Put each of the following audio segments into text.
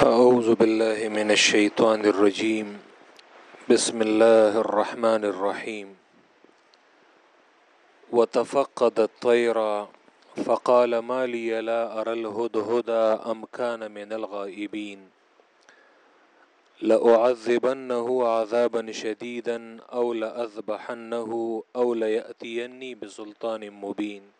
أعوذ بالله من الشيطان الرجيم. بسم الله الرحمن الرحيم. وتفقد الطير، فقال ما لي لا أرى الهدهد أم كان من الغائبين. لأعذبنه عذابا شديدا أو لأذبحنه أو ليأتيني بسلطان مبين.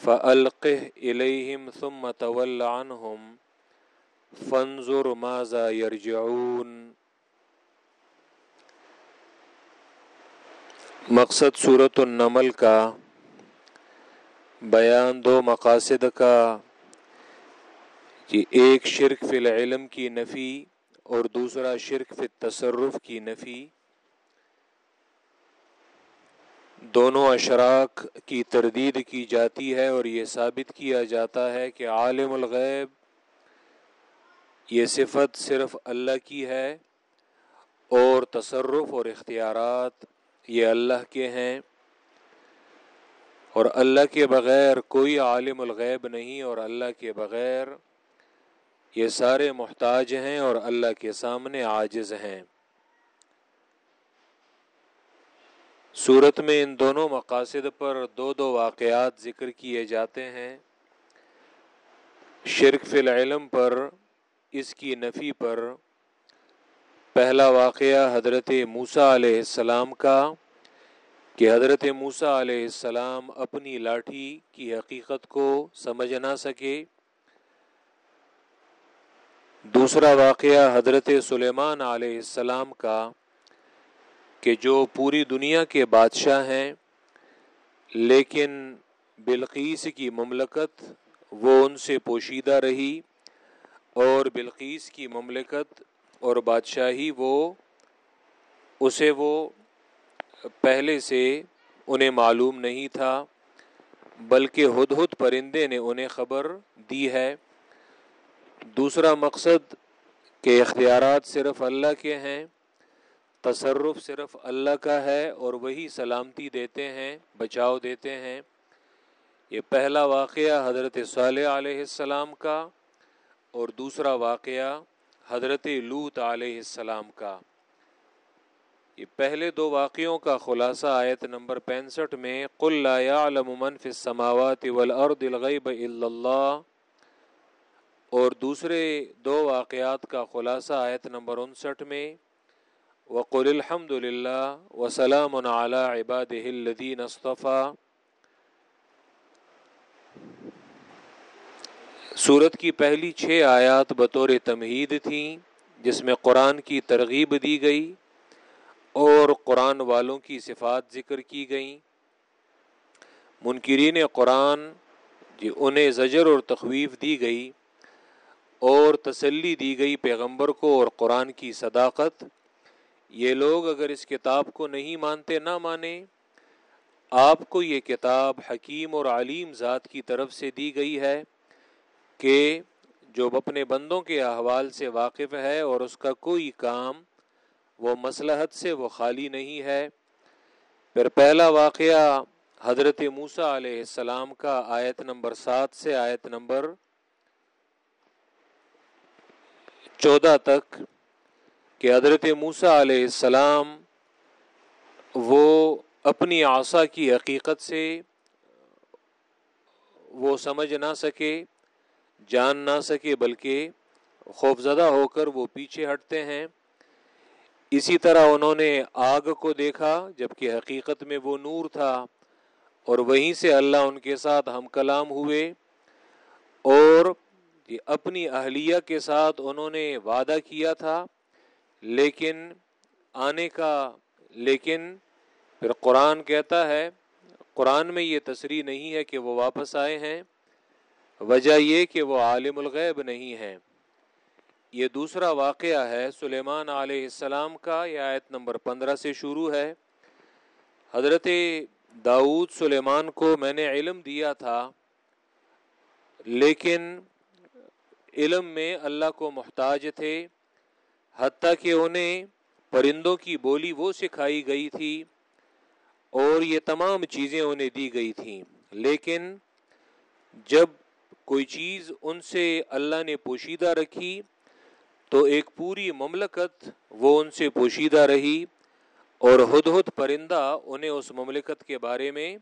فألقه إليهم ثم تول عنهم فانظر ماذا يرجعون. مقصد صورت النمل کا، بیان دو مقاصد کا، کہ ایک شرک فی العلم کی نفی اور دوسرا شرک فی التصرف کی نفی. دونوں اشراک کی تردید کی جاتی ہے اور یہ ثابت کیا جاتا ہے کہ عالم الغیب یہ صفت صرف اللہ کی ہے اور تصرف اور اختیارات یہ اللہ کے ہیں اور اللہ کے بغیر کوئی عالم الغیب نہیں اور اللہ کے بغیر یہ سارے محتاج ہیں اور اللہ کے سامنے عاجز ہیں۔ صورت میں ان دونوں مقاصد پر دو دو واقعات ذکر کیے جاتے ہیں۔ شرک فی العلم پر، اس کی نفی پر۔ پہلا واقعہ حضرت موسیٰ علیہ السلام کا، کہ حضرت موسیٰ علیہ السلام اپنی لاٹھی کی حقیقت کو سمجھ نہ سکے۔ دوسرا واقعہ حضرت سلیمان علیہ السلام کا کہ جو پوری دنیا کے بادشاہ ہیں، لیکن بلقیس کی مملکت وہ ان سے پوشیدہ رہی اور بلقیس کی مملکت اور بادشاہی وہ، اسے وہ پہلے سے انہیں معلوم نہیں تھا، بلکہ ہد ہد پرندے نے انہیں خبر دی ہے۔ دوسرا مقصد کہ اختیارات صرف اللہ کے ہیں۔ تصرف صرف اللہ کا ہے اور وہی سلامتی دیتے ہیں، بچاؤ دیتے ہیں۔ یہ پہلا واقعہ حضرت صالح علیہ السلام کا اور دوسرا واقعہ حضرت لوت علیہ السلام کا۔ یہ پہلے دو واقعوں کا خلاصہ آیت نمبر پینسٹھ میں قل لا يعلم من في السماوات والارض الغیب الا اللہ اور دوسرے دو واقعات کا خلاصہ آیت نمبر انسٹھ میں وقل الحمد للہ وسلام علی عباد الدین اصطفیٰ صورت کی پہلی چھ آیات بطور تمہید تھیں جس میں قرآن کی ترغیب دی گئی اور قرآن والوں کی صفات ذکر کی گئیں۔ منکرین قرآن جی انہیں زجر اور تخویف دی گئی اور تسلی دی گئی پیغمبر کو اور قرآن کی صداقت۔ یہ لوگ اگر اس کتاب کو نہیں مانتے، نہ مانیں آپ کو یہ کتاب حکیم اور علیم ذات کی طرف سے دی گئی ہے کہ جو اپنے بندوں کے احوال سے واقف ہے اور اس کا کوئی کام وہ مسلحت سے، وہ خالی نہیں ہے۔ پھر پہلا واقعہ حضرت موسیٰ علیہ السلام کا آیت نمبر سات سے آیت نمبر چودہ تک کہ حضرت موسیٰ علیہ السلام وہ اپنی آسا کی حقیقت سے وہ سمجھ نہ سکے، جان نہ سکے، بلکہ خوف زدہ ہو کر وہ پیچھے ہٹتے ہیں۔ اسی طرح انہوں نے آگ کو دیکھا، جبکہ حقیقت میں وہ نور تھا، اور وہیں سے اللہ ان کے ساتھ ہم کلام ہوئے۔ اور اپنی اہلیہ کے ساتھ انہوں نے وعدہ کیا تھا لیکن آنے کا، لیکن پھر قرآن کہتا ہے، قرآن میں یہ تصریح نہیں ہے کہ وہ واپس آئے ہیں، وجہ یہ کہ وہ عالم الغیب نہیں ہیں۔ یہ دوسرا واقعہ ہے، سلیمان علیہ السلام کا، یہ آیت نمبر پندرہ سے شروع ہے۔ حضرت داود سلیمان کو میں نے علم دیا تھا، لیکن علم میں اللہ کو محتاج تھے۔ حتیٰ کہ انہیں پرندوں کی بولی وہ سکھائی گئی تھی اور یہ تمام چیزیں انہیں دی گئی تھیں۔ لیکن جب کوئی چیز ان سے اللہ نے پوشیدہ رکھی تو ایک پوری مملکت وہ ان سے پوشیدہ رہی اور ہد ہد پرندہ انہیں اس مملکت کے بارے میں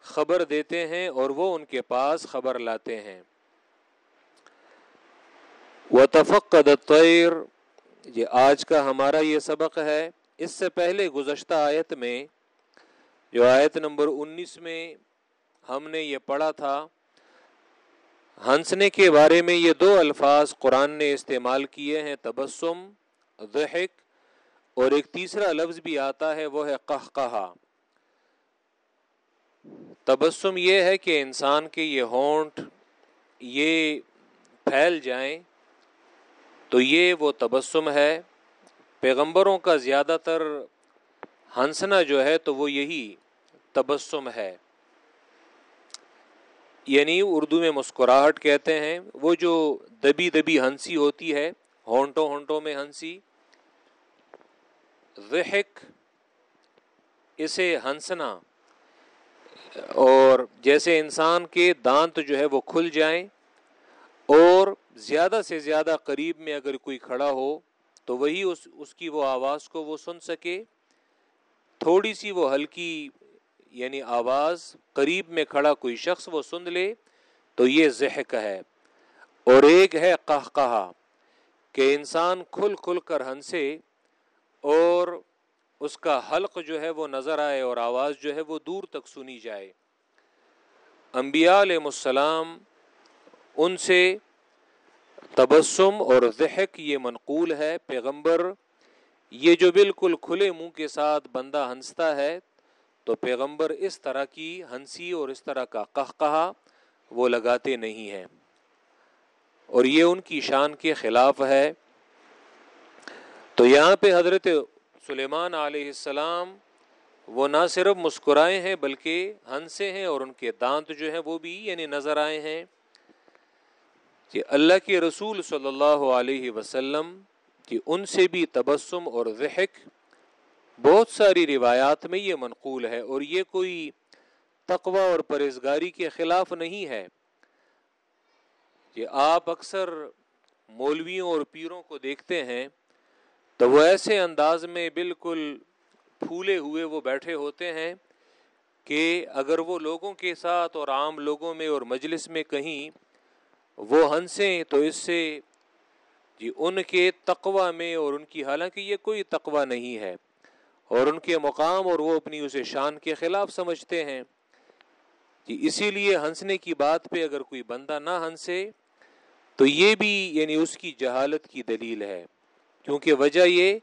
خبر دیتے ہیں اور وہ ان کے پاس خبر لاتے ہیں۔ وہ تفقد یہ آج کا ہمارا یہ سبق ہے، اس سے پہلے گزشتہ آیت میں، جو آیت نمبر انیس میں ہم نے یہ پڑھا تھا، ہنسنے کے بارے میں یہ دو الفاظ قرآن نے استعمال کیے ہیں، تبسم، ضحک، اور ایک تیسرا لفظ بھی آتا ہے، وہ ہے قہ کہا تبسم یہ ہے کہ انسان کے یہ ہونٹ، یہ پھیل جائیں تو یہ وہ تبسم ہے۔ پیغمبروں کا زیادہ تر ہنسنا جو ہے تو وہ یہی تبسم ہے۔ یعنی اردو میں مسکراہٹ کہتے ہیں۔ وہ جو دبی دبی ہنسی ہوتی ہے، ہونٹوں ہونٹوں میں ہنسی۔ ضحک، اسے ہنسنا۔ اور جیسے انسان کے دانت جو ہے وہ کھل جائیں اور زیادہ سے زیادہ قریب میں اگر کوئی کھڑا ہو تو وہی اس اس کی وہ آواز کو وہ سن سکے۔ تھوڑی سی وہ ہلکی یعنی آواز قریب میں کھڑا کوئی شخص وہ سن لے تو یہ ذہق ہے۔ اور ایک ہے قہ کہا کہ انسان کھل کھل کر ہنسے اور اس کا حلق جو ہے وہ نظر آئے اور آواز جو ہے وہ دور تک سنی جائے۔ انبیاء علیہ السلام ان سے تبسم اور ذہق یہ منقول ہے، پیغمبر، یہ جو بالکل کھلے منہ کے ساتھ بندہ ہنستا ہے، تو پیغمبر اس طرح کی ہنسی اور اس طرح کا کہ کہا وہ لگاتے نہیں ہیں۔ اور یہ ان کی شان کے خلاف ہے۔ تو یہاں پہ حضرت سلیمان علیہ السلام وہ نہ صرف مسکرائے ہیں بلکہ ہنسے ہیں اور ان کے دانت جو ہیں وہ بھی یعنی نظر آئے ہیں۔ کہ اللہ کے رسول صلی اللہ علیہ وسلم کہ ان سے بھی تبسم اور ذہق بہت ساری روایات میں یہ منقول ہے اور یہ کوئی تقوی اور پرہزگاری کے خلاف نہیں ہے کہ آپ اکثر مولویوں اور پیروں کو دیکھتے ہیں تو وہ ایسے انداز میں بالکل پھولے ہوئے وہ بیٹھے ہوتے ہیں کہ اگر وہ لوگوں کے ساتھ اور عام لوگوں میں اور مجلس میں کہیں وہ ہنسیں تو اس سے جی ان کے تقوی میں اور ان کی، حالانکہ یہ کوئی تقوی نہیں ہے، اور ان کے مقام اور وہ اپنی اسے شان کے خلاف سمجھتے ہیں۔ کہ اسی لیے ہنسنے کی بات پہ اگر کوئی بندہ نہ ہنسے، تو یہ بھی یعنی اس کی جہالت کی دلیل ہے۔ کیونکہ وجہ یہ،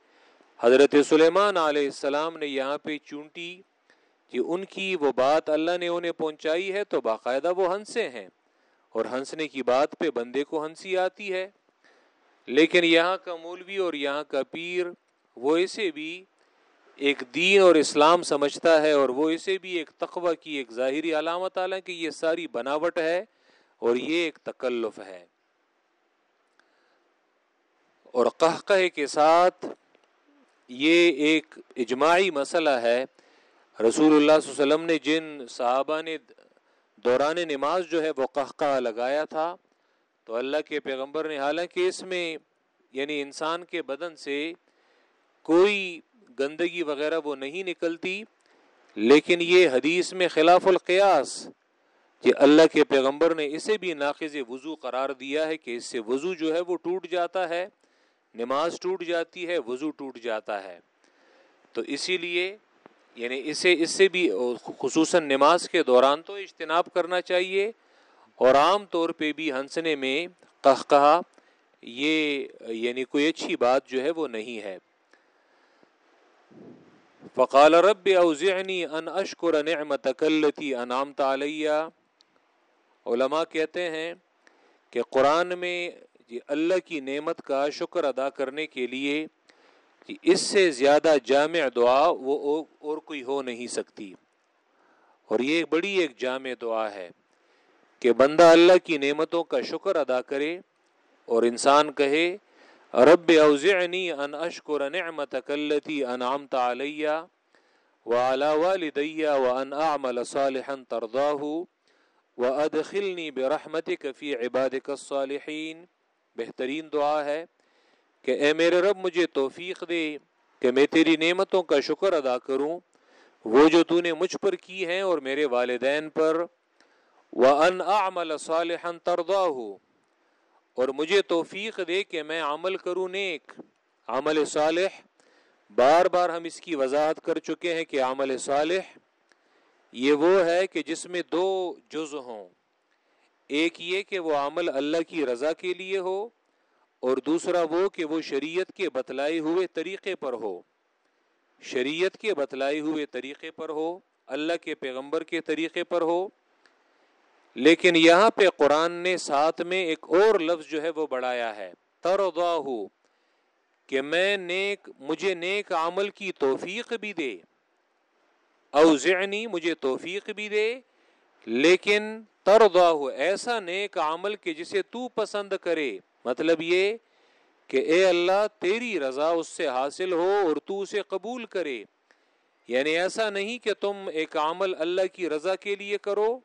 حضرت سلیمان علیہ السلام نے یہاں پہ چونٹی کہ ان کی وہ بات اللہ نے انہیں پہنچائی ہے تو باقاعدہ وہ ہنسے ہیں۔ اور ہنسنے کی بات پہ بندے کو ہنسی آتی ہے۔ لیکن یہاں کا مولوی اور یہاں کا پیر، وہ اسے بھی ایک دین اور اسلام سمجھتا ہے اور وہ اسے بھی ایک تقوی کی ایک ظاہری علامت عالم کہ یہ ساری بناوٹ ہے اور یہ ایک تکلف ہے۔ اور قہقہ کے ساتھ یہ ایک اجماعی مسئلہ ہے۔ رسول اللہ صلی اللہ علیہ وسلم نے جن صحابہ نے دوران نماز جو ہے وہ قہقہ لگایا تھا۔ تو اللہ کے پیغمبر نے، حالانکہ اس میں یعنی انسان کے بدن سے کوئی گندگی وغیرہ وہ نہیں نکلتی، لیکن یہ حدیث میں خلاف القیاس کہ اللہ کے پیغمبر نے اسے بھی ناقض وضو قرار دیا ہے کہ اس سے وضو جو ہے وہ ٹوٹ جاتا ہے، نماز ٹوٹ جاتی ہے، وضو ٹوٹ جاتا ہے۔ تو اسی لیے یعنی اسے اس سے بھی خصوصاً نماز کے دوران تو اجتناب کرنا چاہیے اور عام طور پہ بھی ہنسنے میں کہ کہا یہ یعنی کوئی اچھی بات جو ہے وہ نہیں ہے۔ فقال رب اوزعنی ان اشکر نعمتک اللتی انعمت علیہ۔ علماء کہتے ہیں کہ قرآن میں اللہ کی نعمت کا شکر ادا کرنے کے لیے جی اس سے زیادہ جامع دعا وہ اور کوئی ہو نہیں سکتی۔ اور یہ بڑی ایک جامع دعا ہے کہ بندہ اللہ کی نعمتوں کا شکر ادا کرے اور انسان کہے، رب اوزعنی ان اشکر نعمتک اللتی انعمت علیہ وعلى والدي وان اعمل صالحا ترضاه وادخلني برحمتك في عبادك الصالحين بہترین دعا ہے۔ کہ اے میرے رب مجھے توفیق دے کہ میں تیری نعمتوں کا شکر ادا کروں، وہ جو تو نے مجھ پر کی ہیں اور میرے والدین پر، وَأَنْ أَعْمَلَ صَالِحًا تَرْضَاهُ، اور مجھے توفیق دے کہ میں عمل کروں نیک، عمل صالح۔ بار بار ہم اس کی وضاحت کر چکے ہیں کہ عمل صالح، یہ وہ ہے کہ جس میں دو جز ہوں۔ ایک یہ کہ وہ عمل اللہ کی رضا کے لیے ہو اور دوسرا وہ کہ وہ شریعت کے بتلائے ہوئے طریقے پر ہو۔ شریعت کے بتلائے ہوئے طریقے پر ہو، اللہ کے پیغمبر کے طریقے پر ہو۔ لیکن یہاں پہ قرآن نے ساتھ میں ایک اور لفظ جو ہے وہ بڑھایا ہے تردا ہو کہ میں نیک، مجھے نیک عمل کی توفیق بھی دے۔ اوزعنی، مجھے توفیق بھی دے۔ لیکن تردا ہو ایسا نیک عمل کہ جسے تو پسند کرے۔ مطلب یہ کہ اے اللہ، تیری رضا اس سے حاصل ہو اور تو اسے قبول کرے۔ یعنی ایسا نہیں کہ تم ایک عمل اللہ کی رضا کے لیے کرو،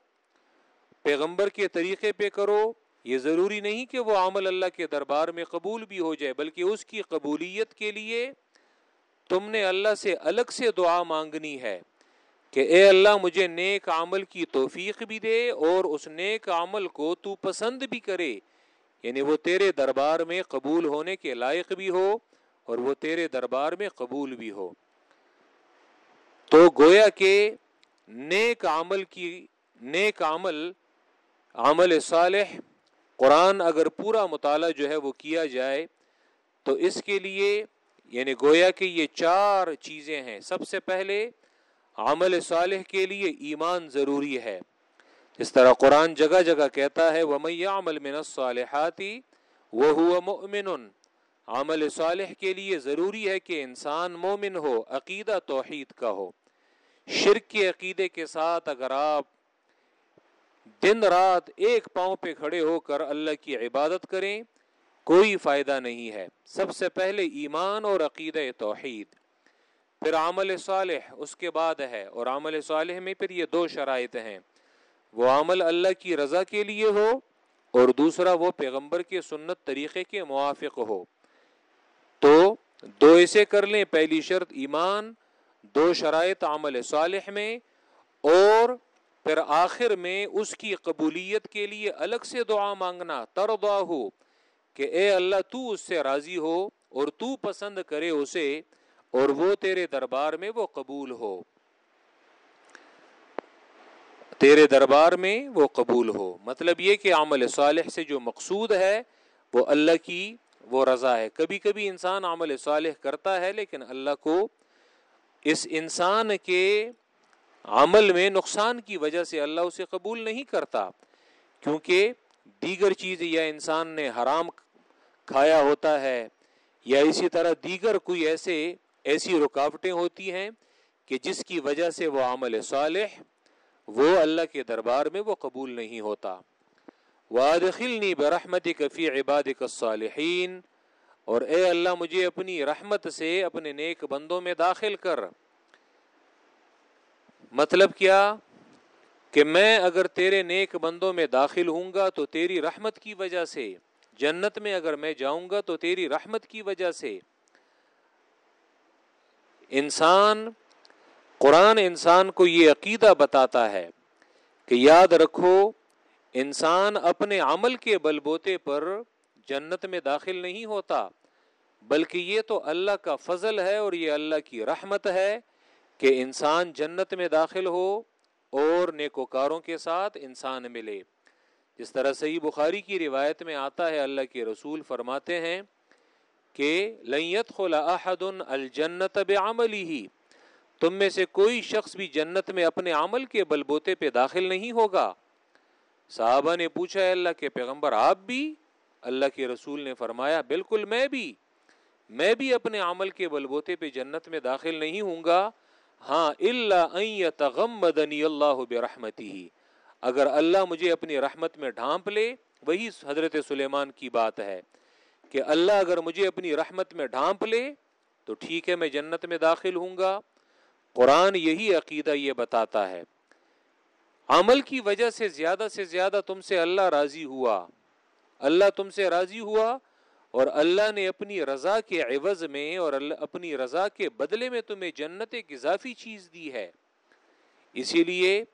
پیغمبر کے طریقے پہ کرو۔ یہ ضروری نہیں کہ وہ عمل اللہ کے دربار میں قبول بھی ہو جائے، بلکہ اس کی قبولیت کے لیے تم نے اللہ سے الگ سے دعا مانگنی ہے کہ اے اللہ، مجھے نیک عمل کی توفیق بھی دے اور اس نیک عمل کو تو پسند بھی کرے۔ یعنی وہ تیرے دربار میں قبول ہونے کے لائق بھی ہو اور وہ تیرے دربار میں قبول بھی ہو۔ تو گویا کہ نیک عمل کی، نیک عمل عمل صالح، قرآن اگر پورا مطالعہ جو ہے وہ کیا جائے، تو اس کے لیے یعنی گویا کہ یہ چار چیزیں ہیں۔ سب سے پہلے عمل صالح کے لیے ایمان ضروری ہے۔ اس طرح قرآن جگہ جگہ کہتا ہے عمل من الصالحاتی وہ مؤمن۔ عمل صالح کے لیے ضروری ہے کہ انسان مومن ہو، عقیدہ توحید کا ہو۔ شرک کے عقیدے کے ساتھ اگر آپ دن رات ایک پاؤں پہ کھڑے ہو کر اللہ کی عبادت کریں، کوئی فائدہ نہیں ہے۔ سب سے پہلے ایمان اور عقید توحید۔ پھر عمل صالح اس کے بعد ہے اور عمل صالح میں پھر یہ دو شرائط ہیں۔ وہ عمل اللہ کی رضا کے لیے ہو اور دوسرا وہ پیغمبر کے سنت طریقے کے موافق ہو۔ تو دو ایسے کر لیں، پہلی شرط ایمان، دو شرائط عمل صالح میں، اور پھر آخر میں اس کی قبولیت کے لیے الگ سے دعا مانگنا تردا ہو کہ اے اللہ تو اس سے راضی ہو اور تو پسند کرے اسے، اور وہ تیرے دربار میں وہ قبول ہو۔ تیرے دربار میں وہ قبول ہو۔ مطلب یہ کہ عمل صالح سے جو مقصود ہے، وہ اللہ کی وہ رضا ہے۔ کبھی کبھی انسان عمل صالح کرتا ہے، لیکن اللہ کو اس انسان کے عمل میں نقصان کی وجہ سے اللہ اسے قبول نہیں کرتا۔ کیونکہ دیگر چیز یا انسان نے حرام کھایا ہوتا ہے، یا اسی طرح دیگر کوئی ایسے، ایسی رکاوٹیں ہوتی ہیں کہ جس کی وجہ سے وہ عمل صالح وہ اللہ کے دربار میں وہ قبول نہیں ہوتا۔ وادخلنی برحمت کفی عباد الصالحین اور اے اللہ مجھے اپنی رحمت سے اپنے نیک بندوں میں داخل کر۔ مطلب کیا؟ کہ میں اگر تیرے نیک بندوں میں داخل ہوں گا تو تیری رحمت کی وجہ سے، جنت میں اگر میں جاؤں گا تو تیری رحمت کی وجہ سے۔ انسان قرآن انسان کو یہ عقیدہ بتاتا ہے کہ یاد رکھو، انسان اپنے عمل کے بل بوتے پر جنت میں داخل نہیں ہوتا، بلکہ یہ تو اللہ کا فضل ہے اور یہ اللہ کی رحمت ہے کہ انسان جنت میں داخل ہو اور نیکوکاروں کے ساتھ انسان ملے۔ جس طرح صحیح بخاری کی روایت میں آتا ہے، اللہ کے رسول فرماتے ہیں کہ لینت خلا احد الجنت بعملی ہی تم میں سے کوئی شخص بھی جنت میں اپنے عمل کے بل بوتے پہ داخل نہیں ہوگا۔ صحابہ نے پوچھا ہے اللہ کے پیغمبر، آپ بھی؟ اللہ کے رسول نے فرمایا، بالکل میں بھی۔ میں بھی اپنے عمل کے بل بوتے پہ جنت میں داخل نہیں ہوں گا۔ ہاں اللہ تغمدنی اللہ برحمتی ہی اگر اللہ مجھے اپنی رحمت میں ڈھانپ لے، وہی حضرت سلیمان کی بات ہے۔ کہ اللہ اگر مجھے اپنی رحمت میں ڈھانپ لے، تو ٹھیک ہے، میں جنت میں داخل ہوں گا۔ قرآن یہی عقیدہ یہ بتاتا ہے، عمل کی وجہ سے زیادہ سے زیادہ تم سے اللہ راضی ہوا۔ اللہ تم سے راضی ہوا اور اللہ نے اپنی رضا کے عوض میں اور اپنی رضا کے بدلے میں تمہیں جنت ایک اضافی چیز دی ہے۔ اسی لیے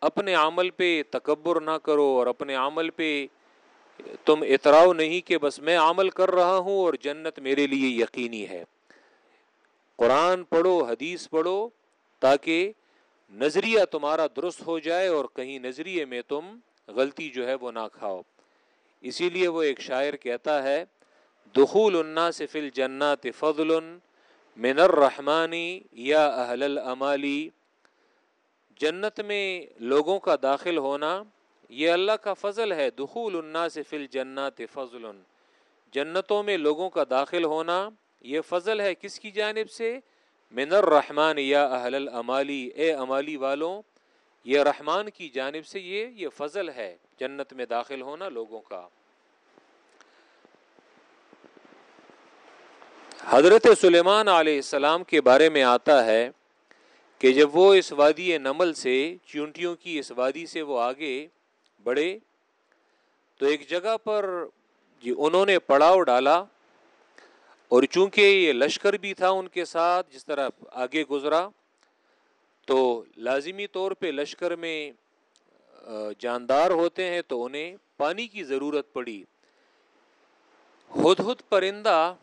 اپنے عمل پہ تکبر نہ کرو اور اپنے عمل پہ تم اتراؤ نہیں کہ بس میں عمل کر رہا ہوں اور جنت میرے لیے یقینی ہے۔ قرآن پڑھو، حدیث پڑھو تاکہ نظریہ تمہارا درست ہو جائے اور کہیں نظریے میں تم غلطی جو ہے وہ نہ کھاؤ۔ اسی لیے وہ ایک شاعر کہتا ہے، دخول الناس فی الجنات فضل من الرحمانی یا اہل الامالی جنت میں لوگوں کا داخل ہونا، یہ اللہ کا فضل ہے۔ دخول الناس فی الجنات فضل۔ جنتوں میں لوگوں کا داخل ہونا، یہ فضل ہے کس کی جانب سے؟ من الرحمن یا اہل الامالی، اے امالی والوں، یہ رحمان کی جانب سے یہ یہ فضل ہے جنت میں داخل ہونا لوگوں کا۔ حضرت سلیمان علیہ السلام کے بارے میں آتا ہے کہ جب وہ اس وادی نمل سے، چونٹیوں کی اس وادی سے وہ آگے بڑھے، تو ایک جگہ پر جی انہوں نے پڑاؤ ڈالا۔ اور چونکہ یہ لشکر بھی تھا ان کے ساتھ، جس طرح آگے گزرا، تو لازمی طور پہ لشکر میں جاندار ہوتے ہیں تو انہیں پانی کی ضرورت پڑی۔ ہد ہد پرندہ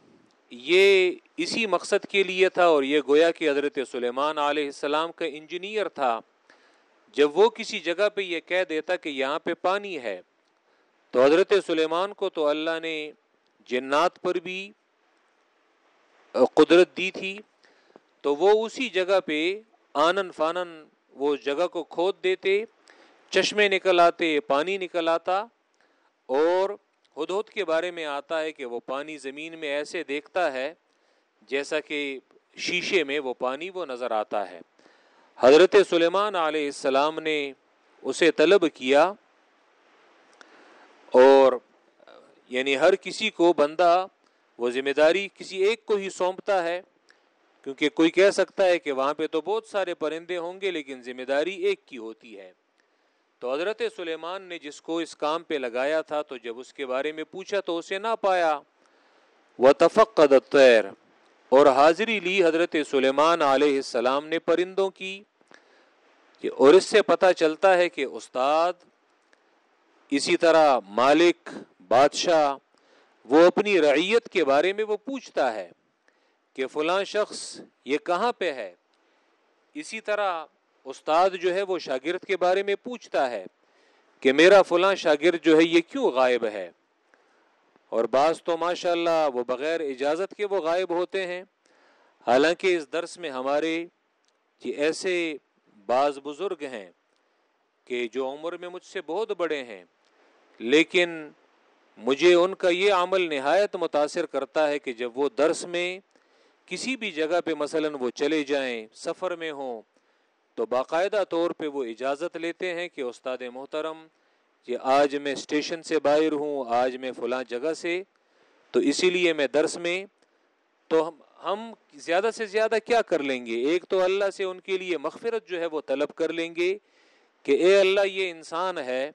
یہ اسی مقصد کے لیے تھا اور یہ گویا کہ حضرت سلیمان علیہ السلام کا انجینئر تھا۔ جب وہ کسی جگہ پہ یہ کہہ دیتا کہ یہاں پہ پانی ہے، تو حضرت سلیمان کو تو اللہ نے جنات پر بھی قدرت دی تھی، تو وہ اسی جگہ پہ آنن فانن وہ جگہ کو کھود دیتے، چشمے نکل آتے، پانی نکل آتا، اور ہدہد کے بارے میں آتا ہے کہ وہ پانی زمین میں ایسے دیکھتا ہے جیسا کہ شیشے میں وہ پانی وہ نظر آتا ہے۔ حضرت سلیمان علیہ السلام نے اسے طلب کیا اور یعنی ہر کسی کو بندہ وہ ذمہ داری کسی ایک کو ہی سونپتا ہے، کیونکہ کوئی کہہ سکتا ہے کہ وہاں پہ تو بہت سارے پرندے ہوں گے، لیکن ذمہ داری ایک کی ہوتی ہے۔ تو حضرت سلیمان نے جس کو اس کام پہ لگایا تھا، تو جب اس کے بارے میں پوچھا تو اسے نہ پایا۔ وہ تفقد الطیر اور حاضری لی حضرت سلیمان علیہ السلام نے پرندوں کی اور اس سے پتہ چلتا ہے کہ استاد اسی طرح مالک، بادشاہ وہ اپنی رعیت کے بارے میں وہ پوچھتا ہے کہ فلاں شخص یہ کہاں پہ ہے؟ اسی طرح استاد جو ہے وہ شاگرد کے بارے میں پوچھتا ہے کہ میرا فلاں شاگرد جو ہے یہ کیوں غائب ہے؟ اور بعض تو ماشاء اللہ وہ بغیر اجازت کے وہ غائب ہوتے ہیں۔ حالانکہ اس درس میں ہمارے یہ ایسے بعض بزرگ ہیں کہ جو عمر میں مجھ سے بہت بڑے ہیں، لیکن مجھے ان کا یہ عمل نہایت متاثر کرتا ہے کہ جب وہ درس میں کسی بھی جگہ پہ مثلا وہ چلے جائیں، سفر میں ہوں، تو باقاعدہ طور پہ وہ اجازت لیتے ہیں کہ استاد محترم، یہ آج میں اسٹیشن سے باہر ہوں، آج میں فلاں جگہ سے، تو اسی لیے میں درس میں، تو ہم ہم زیادہ سے زیادہ کیا کر لیں گے؟ ایک تو اللہ سے ان کے لیے مغفرت جو ہے وہ طلب کر لیں گے کہ اے اللہ یہ انسان ہے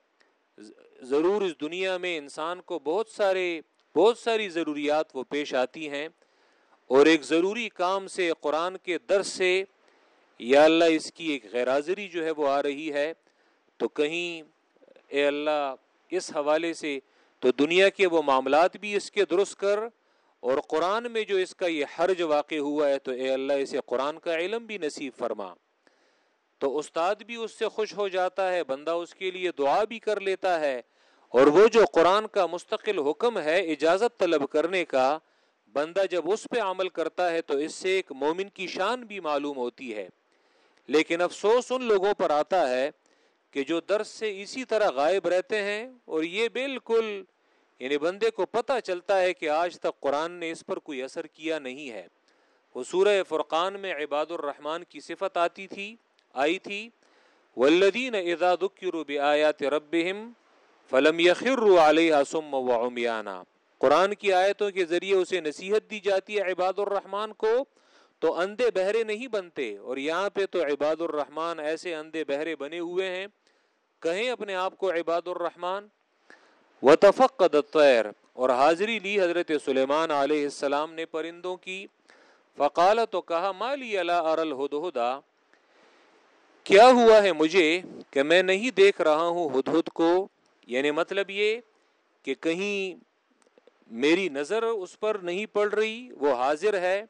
ضرور اس دنیا میں انسان کو بہت سارے، بہت ساری ضروریات وہ پیش آتی ہیں اور ایک ضروری کام سے، قرآن کے درس سے یا اللہ اس کی ایک غیر حاضری جو ہے وہ آ رہی ہے، تو کہیں اے اللہ اس حوالے سے تو دنیا کے وہ معاملات بھی اس کے درست کر اور قرآن میں جو اس کا یہ حرج واقع ہوا ہے تو اے اللہ اسے قرآن کا علم بھی نصیب فرما۔ تو استاد بھی اس سے خوش ہو جاتا ہے، بندہ اس کے لیے دعا بھی کر لیتا ہے۔ اور وہ جو قرآن کا مستقل حکم ہے، اجازت طلب کرنے کا، بندہ جب اس پہ عمل کرتا ہے تو اس سے ایک مومن کی شان بھی معلوم ہوتی ہے۔ لیکن افسوس ان لوگوں پر آتا ہے کہ جو درس سے اسی طرح غائب رہتے ہیں اور یہ بالکل یعنی بندے کو پتہ چلتا ہے کہ آج تک قرآن نے اس پر کوئی اثر کیا نہیں ہے۔ وہ سورہ فرقان میں عباد الرحمن کی صفت آتی تھی، آئی تھی، والذین اذا ذکروا بآیات ربهم فلم یخروا علیہا سم و عمیانا قرآن کی آیتوں کے ذریعے اسے نصیحت دی جاتی ہے عباد الرحمن کو، تو اندھے بہرے نہیں بنتے، اور یہاں پہ تو عباد الرحمن ایسے اندھے بہرے بنے ہوئے ہیں۔ کہیں اپنے آپ کو عباد الرحمن؟ و تفقد الطیر اور حاضری لی حضرت سلیمان علیہ السلام نے پرندوں کی۔ فقال تو کہا مالی اللہ ارل ہدا کیا ہوا ہے مجھے کہ میں نہیں دیکھ رہا ہوں ہدہد کو؟ یعنی مطلب یہ کہ کہیں میری نظر اس پر نہیں پڑ رہی، وہ حاضر ہے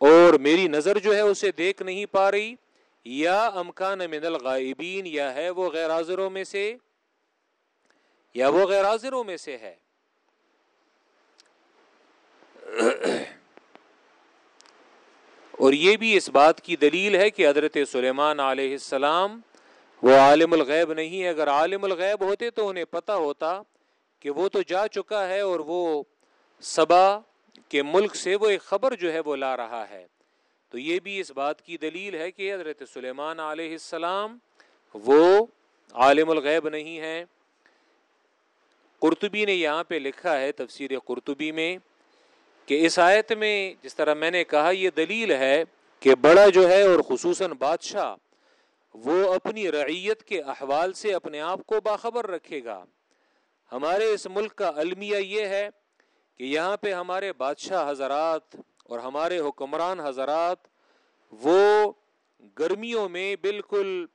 اور میری نظر جو ہے اسے دیکھ نہیں پا رہی، یا امکان من الغائبین، یا ہے وہ غیر حاضروں میں سے؟ یا وہ غیر حاضروں میں سے ہے؟ اور یہ بھی اس بات کی دلیل ہے کہ حضرت سلیمان علیہ السلام وہ عالم الغیب نہیں ہے۔ اگر عالم الغیب ہوتے تو انہیں پتہ ہوتا کہ وہ تو جا چکا ہے اور وہ صبا کے ملک سے وہ ایک خبر جو ہے وہ لا رہا ہے۔ تو یہ بھی اس بات کی دلیل ہے کہ حضرت سلیمان علیہ السلام وہ عالم الغیب نہیں ہے۔ قرطبی نے یہاں پہ لکھا ہے تفسیر قرطبی میں کہ اس آیت میں جس طرح میں نے کہا، یہ دلیل ہے کہ بڑا جو ہے اور خصوصاً بادشاہ وہ اپنی رعیت کے احوال سے اپنے آپ کو باخبر رکھے گا۔ ہمارے اس ملک کا المیہ یہ ہے کہ یہاں پہ ہمارے بادشاہ حضرات اور ہمارے حکمران حضرات وہ گرمیوں میں بالکل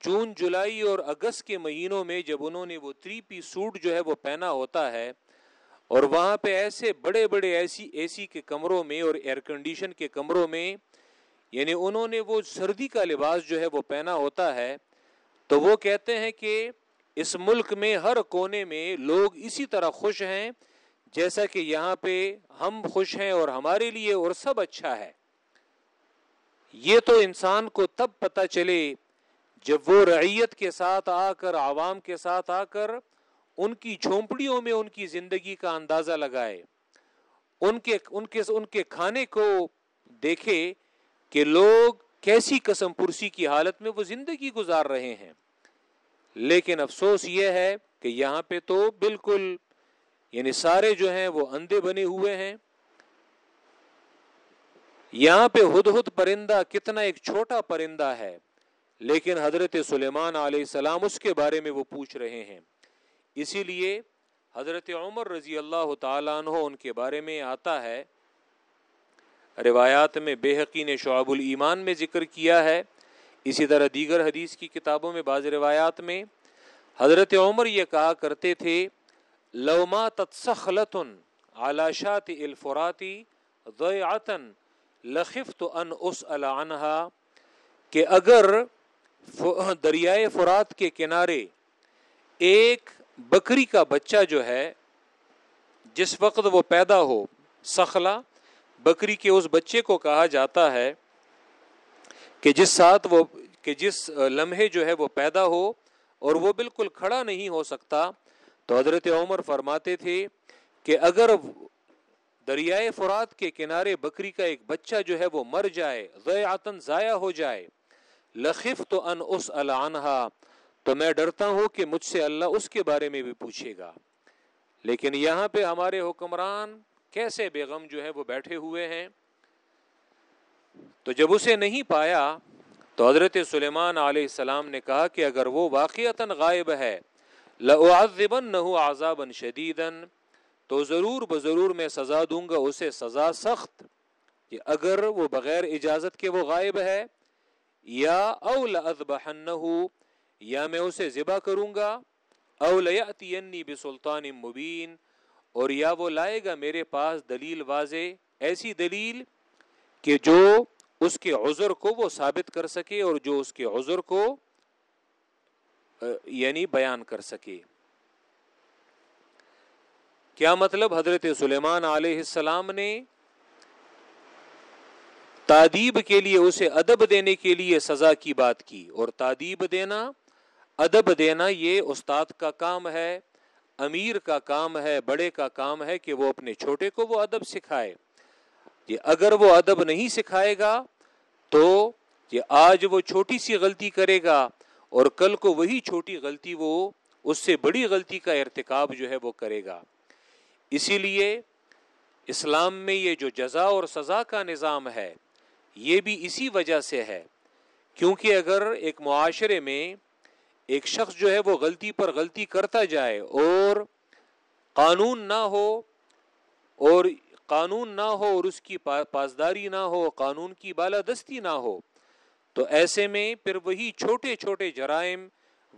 جون، جولائی اور اگست کے مہینوں میں جب انہوں نے وہ تھری پی سوٹ جو ہے وہ پہنا ہوتا ہے اور وہاں پہ ایسے بڑے بڑے ایسی، اے سی کے کمروں میں اور ایئر کنڈیشن کے کمروں میں یعنی انہوں نے وہ سردی کا لباس جو ہے وہ پہنا ہوتا ہے، تو وہ کہتے ہیں کہ اس ملک میں ہر کونے میں لوگ اسی طرح خوش ہیں جیسا کہ یہاں پہ ہم خوش ہیں اور ہمارے لیے اور سب اچھا ہے۔ یہ تو انسان کو تب پتہ چلے جب وہ رعیت کے ساتھ آ کر، عوام کے ساتھ آ کر ان کی جھونپڑیوں میں ان کی زندگی کا اندازہ لگائے، ان کے ان کے ان کے کھانے کو دیکھے کہ لوگ کیسی قسم پرسی کی حالت میں وہ زندگی گزار رہے ہیں۔ لیکن افسوس یہ ہے کہ یہاں پہ تو بالکل یعنی سارے جو ہیں وہ اندھے بنے ہوئے ہیں۔ یہاں پہ ہد ہد پرندہ کتنا ایک چھوٹا پرندہ ہے، لیکن حضرت سلیمان علیہ السلام اس کے بارے میں وہ پوچھ رہے ہیں۔ اسی لیے حضرت عمر رضی اللہ تعالیٰ عنہ ان کے بارے میں آتا ہے روایات میں بے حقی نے شعب الایمان میں ذکر کیا ہے۔ اسی طرح دیگر حدیث کی کتابوں میں بعض روایات میں حضرت عمر یہ کہا کرتے تھے لوما تتسخلت علاشات الفراتی ضیعتن لخفت ان اس عنہا کہ اگر دریائے فرات کے کنارے ایک بکری کا بچہ جو ہے، جس وقت وہ پیدا ہو، سخلا بکری کے اس بچے کو کہا جاتا ہے کہ جس ساتھ وہ کہ جس لمحے جو ہے وہ پیدا ہو اور وہ بالکل کھڑا نہیں ہو سکتا، تو حضرت عمر فرماتے تھے کہ اگر دریائے فرات کے کنارے بکری کا ایک بچہ جو ہے وہ مر جائے ضیعتن ضائع ہو جائے لخف تو ان اس العنہا تو میں ڈرتا ہوں کہ مجھ سے اللہ اس کے بارے میں بھی پوچھے گا۔ لیکن یہاں پہ ہمارے حکمران کیسے بیگم جو ہے وہ بیٹھے ہوئے ہیں؟ تو جب اسے نہیں پایا، تو حضرت سلیمان علیہ السلام نے کہا کہ اگر وہ واقعتا غائب ہے، لَأُعَذِّبَنَّهُ عَذَابًا شَدِيدًا تو ضرور بضرور میں سزا دوں گا، اسے سزا سخت کہ اگر وہ بغیر اجازت کے وہ غائب ہے، یا او لَأَذْبَحَنَّهُ، یا میں اسے ذبح کروں گا اولیاتی بسلطان مبین اور یا وہ لائے گا میرے پاس دلیل واضح، ایسی دلیل کہ جو اس کے عذر کو وہ ثابت کر سکے اور جو اس کے عذر کو یعنی بیان کر سکے۔ کیا مطلب؟ حضرت سلیمان علیہ السلام نے تعدیب کے لیے اسے ادب دینے کے لیے سزا کی بات کی، اور تعدیب دینا، ادب دینا یہ استاد کا کام ہے۔ امیر کا کام ہے، بڑے کا کام ہے کہ وہ اپنے چھوٹے کو وہ ادب سکھائے۔ یہ اگر وہ ادب نہیں سکھائے گا تو یہ آج وہ چھوٹی سی غلطی کرے گا اور کل کو وہی چھوٹی غلطی وہ اس سے بڑی غلطی کا ارتکاب جو ہے وہ کرے گا۔ اسی لیے اسلام میں یہ جو جزا اور سزا کا نظام ہے، یہ بھی اسی وجہ سے ہے۔ کیونکہ اگر ایک معاشرے میں ایک شخص جو ہے وہ غلطی پر غلطی کرتا جائے اور قانون نہ ہو، اور قانون نہ ہو اور اس کی پاسداری نہ ہو، قانون کی بالادستی نہ ہو، تو ایسے میں پھر وہی چھوٹے چھوٹے جرائم،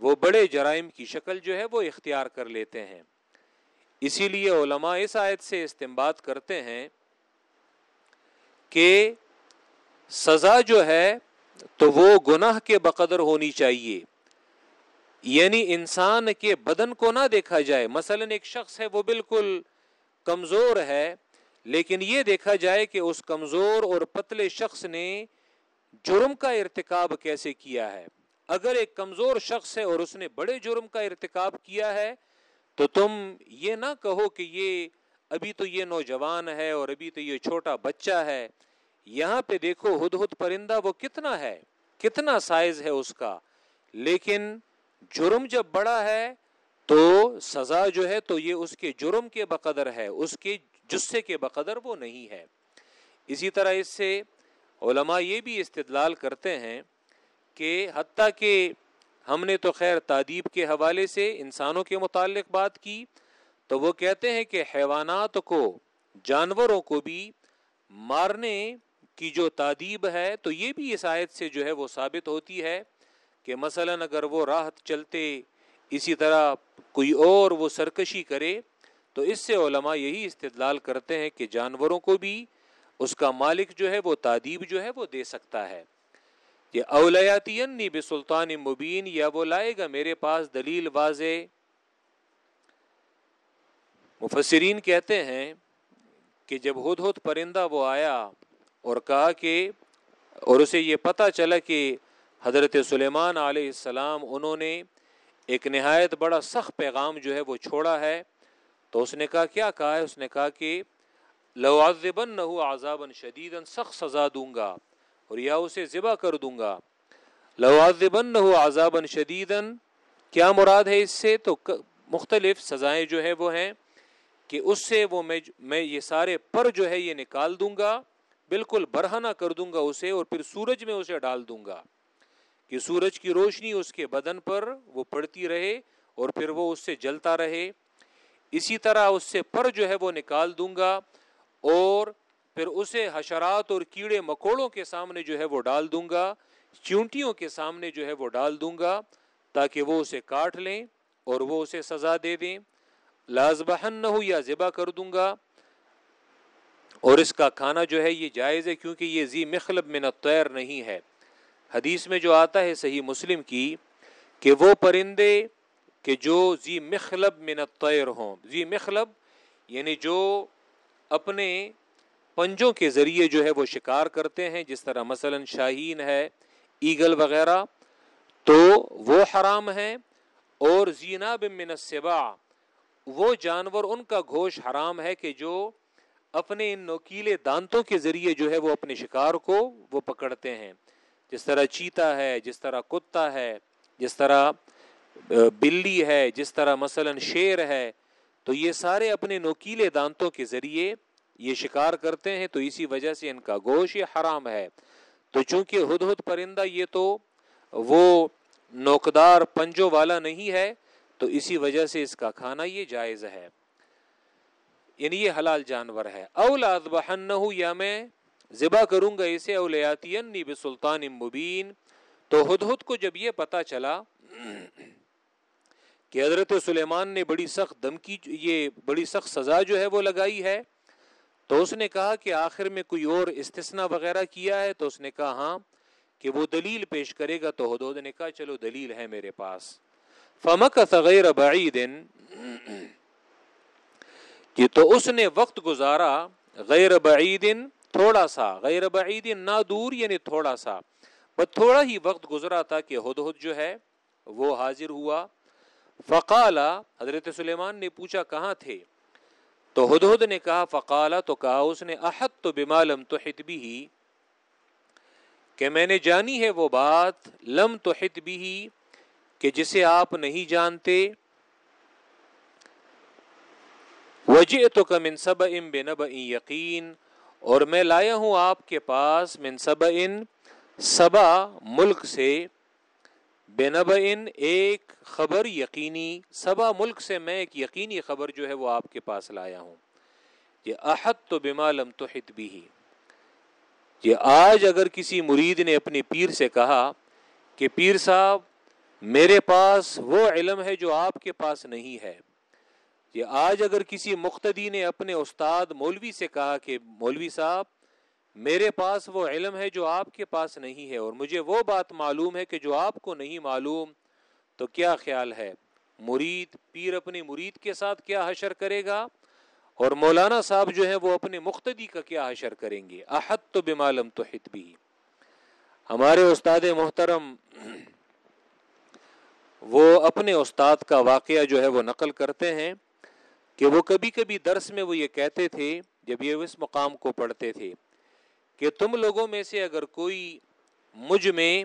وہ بڑے جرائم کی شکل جو ہے وہ اختیار کر لیتے ہیں۔ اسی لیے علماء اس آیت سے استعمال کرتے ہیں کہ سزا جو ہے تو وہ گناہ کے بقدر ہونی چاہیے۔ یعنی انسان کے بدن کو نہ دیکھا جائے۔ مثلا ایک شخص ہے، وہ بالکل کمزور ہے، لیکن یہ دیکھا جائے کہ اس کمزور اور پتلے شخص نے جرم کا ارتکاب کیسے کیا ہے۔ اگر ایک کمزور شخص ہے اور اس نے بڑے جرم کا ارتکاب کیا ہے، تو تم یہ نہ کہو کہ یہ ابھی تو یہ نوجوان ہے اور ابھی تو یہ چھوٹا بچہ ہے۔ یہاں پہ دیکھو ہد ہد پرندہ وہ کتنا ہے، کتنا سائز ہے اس کا۔ لیکن جرم جب بڑا ہے تو سزا جو ہے تو یہ اس کے جرم کے بقدر ہے، اس کے جسے کے بقدر وہ نہیں ہے۔ اسی طرح اس سے علماء یہ بھی استدلال کرتے ہیں کہ حتیٰ کہ ہم نے تو خیر تعدیب کے حوالے سے انسانوں کے متعلق بات کی تو وہ کہتے ہیں کہ حیوانات کو، جانوروں کو بھی مارنے کی جو تعدیب ہے تو یہ بھی اس آیت سے جو ہے وہ ثابت ہوتی ہے۔ کہ مثلا اگر وہ راحت چلتے اسی طرح کوئی اور وہ سرکشی کرے، تو اس سے علماء یہی استدلال کرتے ہیں کہ جانوروں کو بھی اس کا مالک جو ہے وہ تعدیب جو ہے وہ دے سکتا ہے۔ یہ اولیاتی بے سلطان مبین، یا وہ لائے گا میرے پاس دلیل واضح۔ مفسرین کہتے ہیں کہ جب ہد ہد پرندہ وہ آیا اور کہا کہ اور اسے یہ پتہ چلا کہ حضرت سلیمان علیہ السلام، انہوں نے ایک نہایت بڑا سخت پیغام جو ہے وہ چھوڑا ہے۔ تو اس نے کہا، کیا کہا ہے؟ اس نے کہا کہ لوازبن نہ آزابن شدید سخت سزا دوں گا اور یا اسے ذبح کر دوں گا۔ لوازبن نہ آزابن شدید کیا مراد ہے اس سے؟ تو مختلف سزائیں جو ہے وہ ہیں کہ اس سے وہ میں میں یہ سارے پر جو ہے یہ نکال دوں گا، بالکل برہنہ کر دوں گا اسے اور پھر سورج میں اسے ڈال دوں گا۔ کہ سورج کی روشنی اس کے بدن پر وہ پڑتی رہے اور پھر وہ اس سے جلتا رہے۔ اسی طرح اس سے پر جو ہے وہ نکال دوں گا اور پھر اسے حشرات اور کیڑے مکوڑوں کے سامنے جو ہے وہ ڈال دوں گا، چونٹیوں کے سامنے جو ہے وہ ڈال دوں گا تاکہ وہ اسے کاٹ لیں اور وہ اسے سزا دے دیں۔ لازبہن نہ ہو یا ذبح کر دوں گا۔ اور اس کا کھانا جو ہے یہ جائز ہے کیونکہ یہ زی مخلب من الطیر نہیں ہے۔ حدیث میں جو آتا ہے صحیح مسلم کی کہ وہ پرندے کہ جو زی مخلب من الطیر ہوں زی مخلب یعنی جو اپنے پنجوں کے ذریعے جو ہے وہ شکار کرتے ہیں، جس طرح مثلا شاہین ہے، ایگل وغیرہ، تو وہ حرام ہیں اور زیناب من السبا وہ جانور ان کا گوشت حرام ہے کہ جو اپنے ان نوکیلے دانتوں کے ذریعے جو ہے وہ اپنے شکار کو وہ پکڑتے ہیں۔ جس طرح چیتا ہے، جس طرح کتا ہے، جس طرح بلی ہے، جس طرح مثلا شیر ہے، تو یہ سارے اپنے نوکیلے دانتوں کے ذریعے یہ شکار کرتے ہیں، تو اسی وجہ سے ان کا گوشت یہ حرام ہے۔ تو چونکہ ہد ہد پرندہ یہ تو وہ نوکدار پنجوں والا نہیں ہے، تو اسی وجہ سے اس کا کھانا یہ جائز ہے۔ یعنی یہ حلال جانور ہے۔ اولاد بہن یا میں ذبح کروں گا اسے اولیاتی بسلطان مبین۔ تو ہد ہد کو جب یہ پتا چلا کہ حضرت سلیمان نے بڑی سخت دمکی یہ بڑی سخت سزا جو ہے وہ لگائی ہے، تو اس نے کہا کہ آخر میں کوئی اور استثنا وغیرہ کیا ہے؟ تو اس نے کہا ہاں کہ وہ دلیل پیش کرے گا۔ تو حدود نے کہا، چلو دلیل ہے میرے پاس۔ فمک غیر بعید۔ یہ تو اس نے وقت گزارا غیر بعید۔ تھوڑا سا، غیر بعید نہ دور یعنی تھوڑا سا۔ بس تھوڑا ہی وقت گزرا تھا کہ ہد ہد جو ہے وہ حاضر ہوا۔ فقالا حضرت سلیمان نے پوچھا، کہاں تھے؟ تو ہد ہد نے کہا فقالا تو کہا اس نے احد تو بمالم تو حتبی ہی کہ میں نے جانی ہے وہ بات، لم تو حتبی ہی کہ جسے آپ نہیں جانتے۔ وجہ تو کا منصب ام بے نب یقین اور میں لایا ہوں آپ کے پاس منصب ان سبا ملک سے۔ بے نب ان ایک خبر یقینی سبا ملک سے میں ایک یقینی خبر جو ہے وہ آپ کے پاس لایا ہوں۔ یہ احد تو بما لم تو بھی یہ آج اگر کسی مرید نے اپنی پیر سے کہا کہ پیر صاحب، میرے پاس وہ علم ہے جو آپ کے پاس نہیں ہے۔ یہ آج اگر کسی مقتدی نے اپنے استاد مولوی سے کہا کہ مولوی صاحب، میرے پاس وہ علم ہے جو آپ کے پاس نہیں ہے اور مجھے وہ بات معلوم ہے کہ جو آپ کو نہیں معلوم، تو کیا خیال ہے؟ مرید، پیر اپنے مرید کے ساتھ کیا حشر کرے گا؟ اور مولانا صاحب جو ہے وہ اپنے مقتدی کا کیا حشر کریں گے؟ احد تو بمالم تو بھی ہمارے استاد محترم، وہ اپنے استاد کا واقعہ جو ہے وہ نقل کرتے ہیں۔ کہ وہ کبھی کبھی درس میں وہ یہ کہتے تھے، جب یہ اس مقام کو پڑھتے تھے، کہ تم لوگوں میں سے اگر کوئی مجھ میں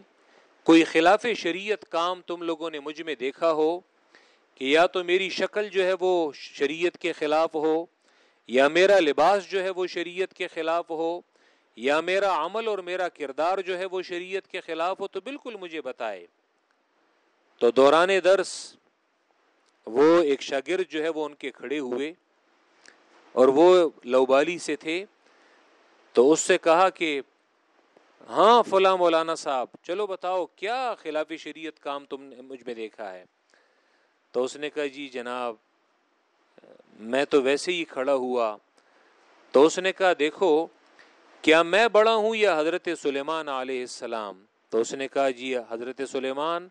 کوئی خلاف شریعت کام تم لوگوں نے مجھ میں دیکھا ہو، کہ یا تو میری شکل جو ہے وہ شریعت کے خلاف ہو، یا میرا لباس جو ہے وہ شریعت کے خلاف ہو، یا میرا عمل اور میرا کردار جو ہے وہ شریعت کے خلاف ہو، تو بالکل مجھے بتائے۔ تو دوران درس وہ ایک شاگرد جو ہے وہ ان کے کھڑے ہوئے اور وہ لوبالی سے تھے تو اس سے کہا کہ ہاں فلاں مولانا صاحب، چلو بتاؤ، کیا خلاف شریعت کام تم نے مجھ میں دیکھا ہے؟ تو اس نے کہا جی جناب، میں تو ویسے ہی کھڑا ہوا۔ تو اس نے کہا، دیکھو، کیا میں بڑا ہوں یا حضرت سلیمان علیہ السلام؟ تو اس نے کہا جی حضرت سلیمان،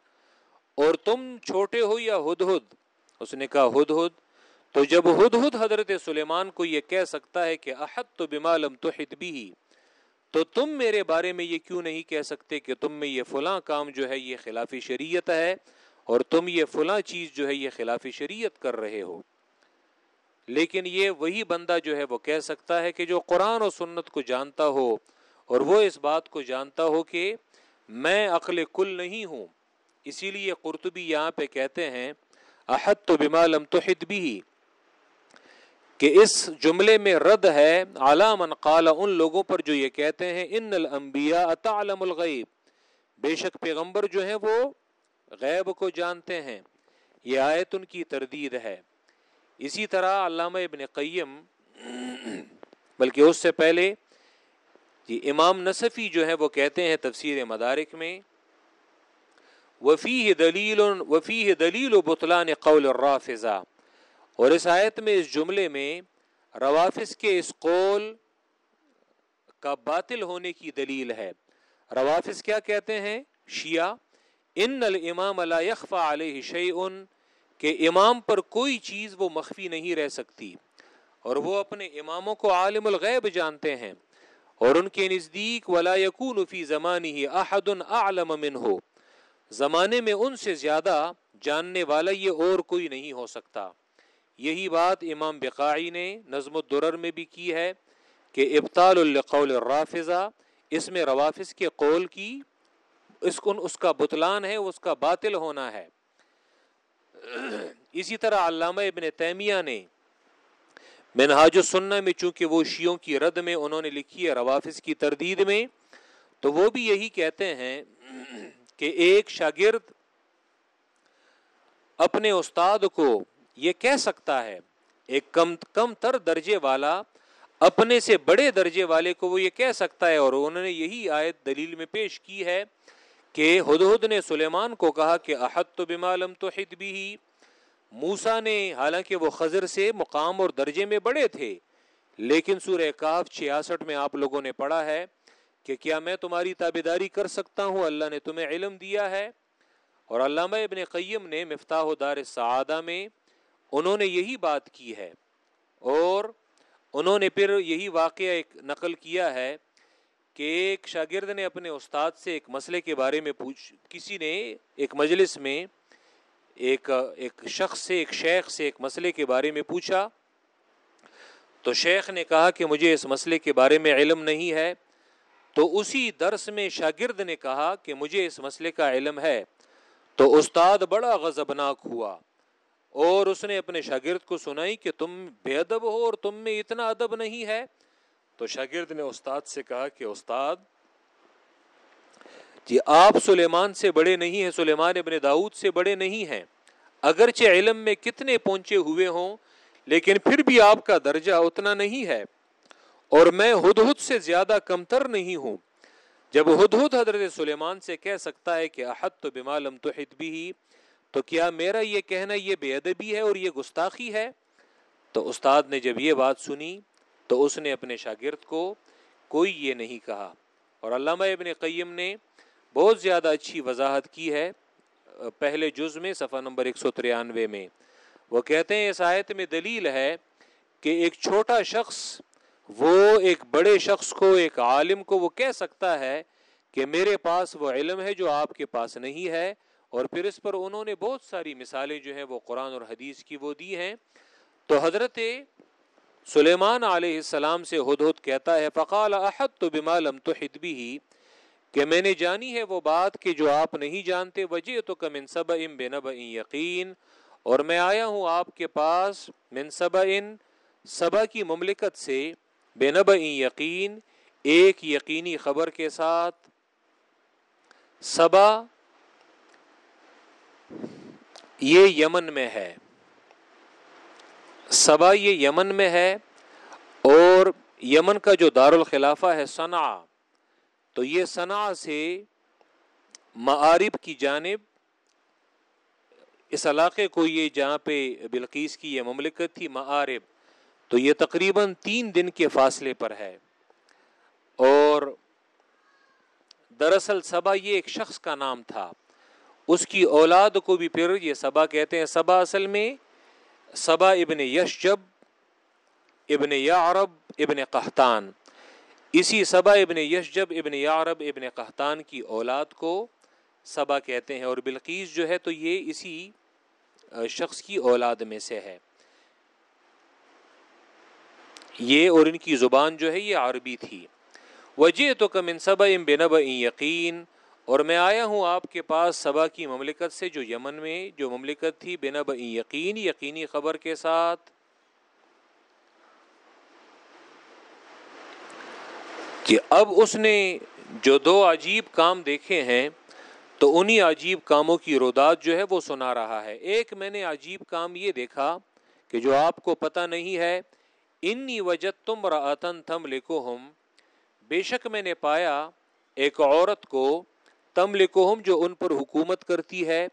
اور تم چھوٹے ہو یا ہد ہد اس نے کہا، ہد ہد. تو جب ہد ہد حضرت سلیمان کو یہ کہہ سکتا ہے کہ احد تو بمالم تو بھی تو تم میرے بارے میں یہ کیوں نہیں کہہ سکتے کہ تم میں یہ فلاں کام جو ہے یہ خلاف شریعت ہے اور تم یہ فلاں چیز جو ہے یہ خلاف شریعت کر رہے ہو؟ لیکن یہ وہی بندہ جو ہے وہ کہہ سکتا ہے کہ جو قرآن و سنت کو جانتا ہو اور وہ اس بات کو جانتا ہو کہ میں عقل کل نہیں ہوں، اسی لیے قرطبی یہاں پہ کہتے ہیں احد تو بما لم تحد بھی کہ اس جملے میں رد ہے علام قال، ان لوگوں پر جو یہ کہتے ہیں، ان الانبیاء تعلم الغیب. بے شک پیغمبر جو ہیں وہ غیب کو جانتے ہیں، یہ آیت ان کی تردید ہے. اسی طرح علامہ ابن قیم، بلکہ اس سے پہلے جی امام نصفی جو ہے وہ کہتے ہیں تفسیر مدارک میں وفی دلیل وفی دلیل و بطلان قول الرافضہ۔ اور اس آیت میں، اس جملے میں روافظ کے اس قول کا باطل ہونے کی دلیل ہے۔ روافظ کیا کہتے ہیں؟ شیعہ، ان الامام لا يخفى علیہ شیء کہ امام پر کوئی چیز وہ مخفی نہیں رہ سکتی۔ اور وہ اپنے اماموں کو عالم الغیب جانتے ہیں۔ اور ان کے نزدیک، ولا يكون فی زمانه احد اعلم منه زمانے میں ان سے زیادہ جاننے والا یہ اور کوئی نہیں ہو سکتا۔ یہی بات امام بقائی نے نظم الدرر میں بھی کی ہے کہ ابطال القول الرافضہ، اس میں روافظ کے قول کی، اس کو اس کا بتلان ہے، اس کا باطل ہونا ہے۔ اسی طرح علامہ ابن تیمیہ نے منہاج السنہ میں چونکہ وہ شیوں کی رد میں انہوں نے لکھی ہے روافظ کی تردید میں، تو وہ بھی یہی کہتے ہیں کہ ایک شاگرد اپنے استاد کو یہ کہہ سکتا ہے، ایک کم کم تر درجے والا اپنے سے بڑے درجے والے کو وہ یہ کہہ سکتا ہے، اور انہوں نے یہی آیت دلیل میں پیش کی ہے کہ ہدہد نے سلیمان کو کہا کہ احد تو بمالم تو حد بھی موسا نے، حالانکہ وہ خضر سے مقام اور درجے میں بڑے تھے، لیکن سورہ کاف چھیاسٹھ میں آپ لوگوں نے پڑھا ہے کہ کیا میں تمہاری تابے داری کر سکتا ہوں؟ اللہ نے تمہیں علم دیا ہے۔ اور علامہ ابن قیم نے مفتاح دار سعادہ میں انہوں نے یہی بات کی ہے۔ اور انہوں نے پھر یہی واقعہ ایک نقل کیا ہے کہ ایک شاگرد نے اپنے استاد سے ایک مسئلے کے بارے میں پوچھ، کسی نے ایک مجلس میں ایک ایک شخص سے، ایک شیخ سے ایک مسئلے کے بارے میں پوچھا۔ تو شیخ نے کہا کہ مجھے اس مسئلے کے بارے میں علم نہیں ہے۔ تو اسی درس میں شاگرد نے کہا کہ مجھے اس مسئلے کا علم ہے۔ تو استاد بڑا غضبناک ہوا اور اس نے اپنے شاگرد کو سنائی کہ تم بے ادب ہو اور تم میں اتنا ادب نہیں ہے۔ تو شاگرد نے استاد سے کہا کہ استاد جی آپ سلیمان سے بڑے نہیں ہیں، سلیمان ابن داؤد سے بڑے نہیں ہیں۔ اگرچہ علم میں کتنے پہنچے ہوئے ہوں، لیکن پھر بھی آپ کا درجہ اتنا نہیں ہے۔ اور میں ہد ہد سے زیادہ کمتر نہیں ہوں۔ جب ہد حضرت سلیمان سے کہہ سکتا ہے کہ احد تو بمالم تو بھی تو کیا میرا یہ کہنا یہ بے ادبی ہے اور یہ گستاخی ہے؟ تو استاد نے جب یہ بات سنی، تو اس نے اپنے شاگرد کو کوئی یہ نہیں کہا۔ اور علامہ ابن قیم نے بہت زیادہ اچھی وضاحت کی ہے پہلے جز میں، صفحہ نمبر ایک سو ترانوے میں۔ وہ کہتے ہیں، اس آیت میں دلیل ہے کہ ایک چھوٹا شخص وہ ایک بڑے شخص کو، ایک عالم کو وہ کہہ سکتا ہے کہ میرے پاس وہ علم ہے جو آپ کے پاس نہیں ہے۔ اور پھر اس پر انہوں نے بہت ساری مثالیں جو ہیں وہ قرآن اور حدیث کی وہ دی ہیں۔ تو حضرت سلیمان علیہ السلام سے ہد ہد کہتا ہے، فقال احد تو بما لم تحد بھی کہ میں نے جانی ہے وہ بات کہ جو آپ نہیں جانتے وجہ تو کم ان سب ام بے نب یقین، اور میں آیا ہوں آپ کے پاس من سبا ان سبا کی مملکت سے۔ بے نب یقین، ایک یقینی خبر کے ساتھ سبا یہ یمن میں ہے۔ سبا یہ یمن میں ہے اور یمن کا جو دارالخلافہ ہے ثنا تو یہ صنع سے معارب کی جانب اس علاقے کو یہ جہاں پہ بلقیس کی یہ مملکت تھی، معارب تو یہ تقریباً تین دن کے فاصلے پر ہے۔ اور دراصل صبا یہ ایک شخص کا نام تھا۔ اس کی اولاد کو بھی پھر یہ صبا کہتے ہیں۔ صبا اصل میں صبا ابن یش جب ابن یا عرب ابن قحطان۔ اسی صبا ابن یشجب، ابن یارب ابن قحطان کی اولاد کو صبا کہتے ہیں۔ اور بلقیس جو ہے تو یہ اسی شخص کی اولاد میں سے ہے۔ یہ اور ان کی زبان جو ہے یہ عربی تھی۔ وجہ تو کم صبا ام بنب یقین اور میں آیا ہوں آپ کے پاس صبا کی مملکت سے جو یمن میں جو مملکت تھی بنب یقین یقینی خبر کے ساتھ۔ کہ اب اس نے جو دو عجیب کام دیکھے ہیں، تو انہی عجیب کاموں کی رودات جو ہے وہ سنا رہا ہے۔ ایک میں نے عجیب کام یہ دیکھا کہ جو آپ کو پتہ نہیں ہے انی وجت تم راتن تم لکھو ہم بے شک میں نے پایا ایک عورت کو تم لکھو ہم جو ان پر حکومت کرتی ہے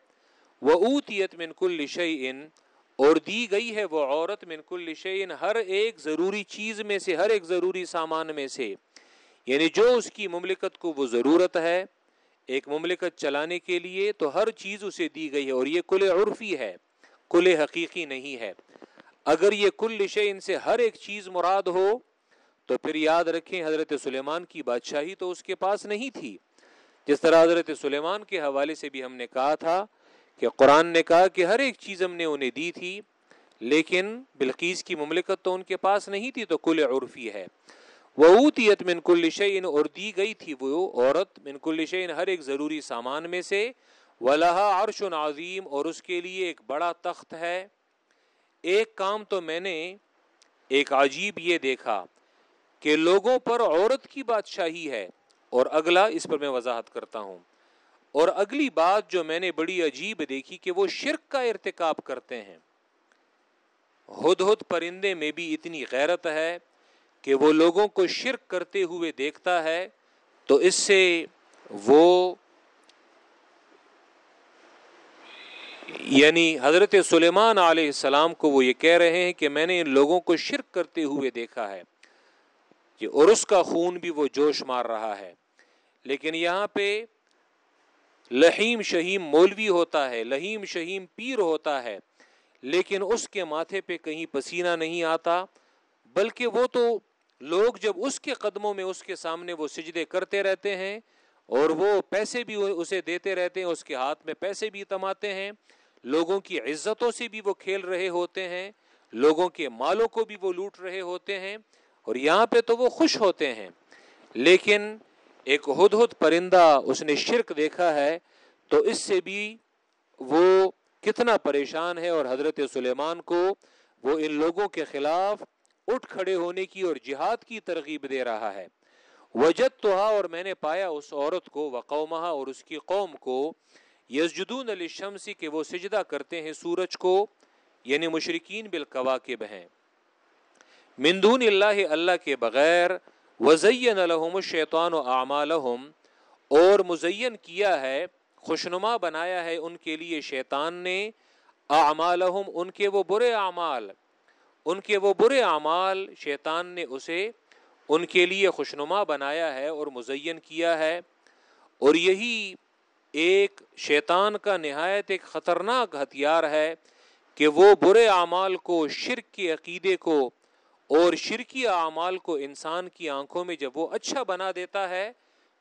وہ اوتیت من کل شعین اور دی گئی ہے وہ عورت من کل شعین ہر ایک ضروری چیز میں سے، ہر ایک ضروری سامان میں سے۔ یعنی جو اس کی مملکت کو وہ ضرورت ہے، ایک مملکت چلانے کے لیے تو ہر چیز اسے دی گئی ہے، اور یہ کل عرفی ہے، کل حقیقی نہیں ہے۔ اگر یہ کل ان سے ہر ایک چیز مراد ہو، تو پھر یاد رکھیں حضرت سلیمان کی بادشاہی تو اس کے پاس نہیں تھی۔ جس طرح حضرت سلیمان کے حوالے سے بھی ہم نے کہا تھا کہ قرآن نے کہا کہ ہر ایک چیز ہم نے انہیں دی تھی، لیکن بلقیس کی مملکت تو ان کے پاس نہیں تھی، تو کل عرفی ہے۔ ووتیت من کل شعین اور دی گئی تھی وہ عورت۔ من کل شعین ہر ایک ضروری سامان میں سے۔ ولہا عرش عظیم اور اس کے لیے ایک بڑا تخت ہے۔ ایک کام تو میں نے ایک عجیب یہ دیکھا کہ لوگوں پر عورت کی بادشاہی ہے اور اگلا اس پر میں وضاحت کرتا ہوں۔ اور اگلی بات جو میں نے بڑی عجیب دیکھی کہ وہ شرک کا ارتکاب کرتے ہیں۔ ہد ہد پرندے میں بھی اتنی غیرت ہے کہ وہ لوگوں کو شرک کرتے ہوئے دیکھتا ہے تو اس سے وہ یعنی حضرت سلیمان علیہ السلام کو وہ یہ کہہ رہے ہیں کہ میں نے ان لوگوں کو شرک کرتے ہوئے دیکھا ہے اور اس کا خون بھی وہ جوش مار رہا ہے۔ لیکن یہاں پہ لہیم شہیم مولوی ہوتا ہے لہیم شہیم پیر ہوتا ہے، لیکن اس کے ماتھے پہ کہیں پسینہ نہیں آتا، بلکہ وہ تو لوگ جب اس کے قدموں میں اس کے سامنے وہ سجدے کرتے رہتے ہیں اور وہ پیسے بھی اسے دیتے رہتے ہیں، اس کے ہاتھ میں پیسے بھی تماتے ہیں۔ لوگوں کی عزتوں سے بھی وہ کھیل رہے ہوتے ہیں، لوگوں کے مالوں کو بھی وہ لوٹ رہے ہوتے ہیں اور یہاں پہ تو وہ خوش ہوتے ہیں۔ لیکن ایک ہد ہد پرندہ اس نے شرک دیکھا ہے تو اس سے بھی وہ کتنا پریشان ہے اور حضرت سلیمان کو وہ ان لوگوں کے خلاف اٹھ کھڑے ہونے کی اور جہاد کی ترغیب دے رہا ہے۔ وجد تو اور میں نے پایا اس عورت کو وقومہ اور اس کی قوم کو یسجدون علی شمسی کہ وہ سجدہ کرتے ہیں سورج کو یعنی مشرقین بالکواکب ہیں۔ مندون اللہ اللہ کے بغیر وزین لہم الشیطان و اعمالہم اور مزین کیا ہے، خوشنما بنایا ہے ان کے لیے شیطان نے۔ اعمالہم ان کے وہ برے اعمال، ان کے وہ برے اعمال شیطان نے اسے ان کے لیے خوشنما بنایا ہے اور مزین کیا ہے۔ اور یہی ایک شیطان کا نہایت ایک خطرناک ہتھیار ہے کہ وہ برے اعمال کو، شرک کے عقیدے کو اور شرکی اعمال کو انسان کی آنکھوں میں جب وہ اچھا بنا دیتا ہے،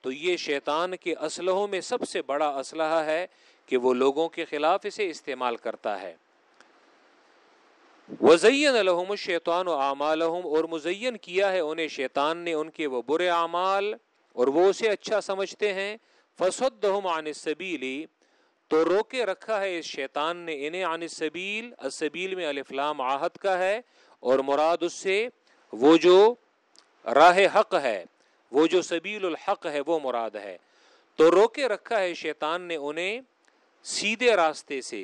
تو یہ شیطان کے اسلحوں میں سب سے بڑا اسلحہ ہے کہ وہ لوگوں کے خلاف اسے استعمال کرتا ہے۔ وزین الحم شیطان و اعمال اور مزین کیا ہے انہیں شیطان نے ان کے وہ برے اعمال اور وہ اسے اچھا سمجھتے ہیں۔ فصدہم عن السبیلی تو روکے رکھا ہے اس شیطان نے انہیں عن السبیل السبیل میں الفلام آہد کا ہے، اور مراد اس سے وہ جو راہ حق ہے، وہ جو سبیل الحق ہے، وہ مراد ہے۔ تو روکے رکھا ہے شیطان نے انہیں سیدھے راستے سے،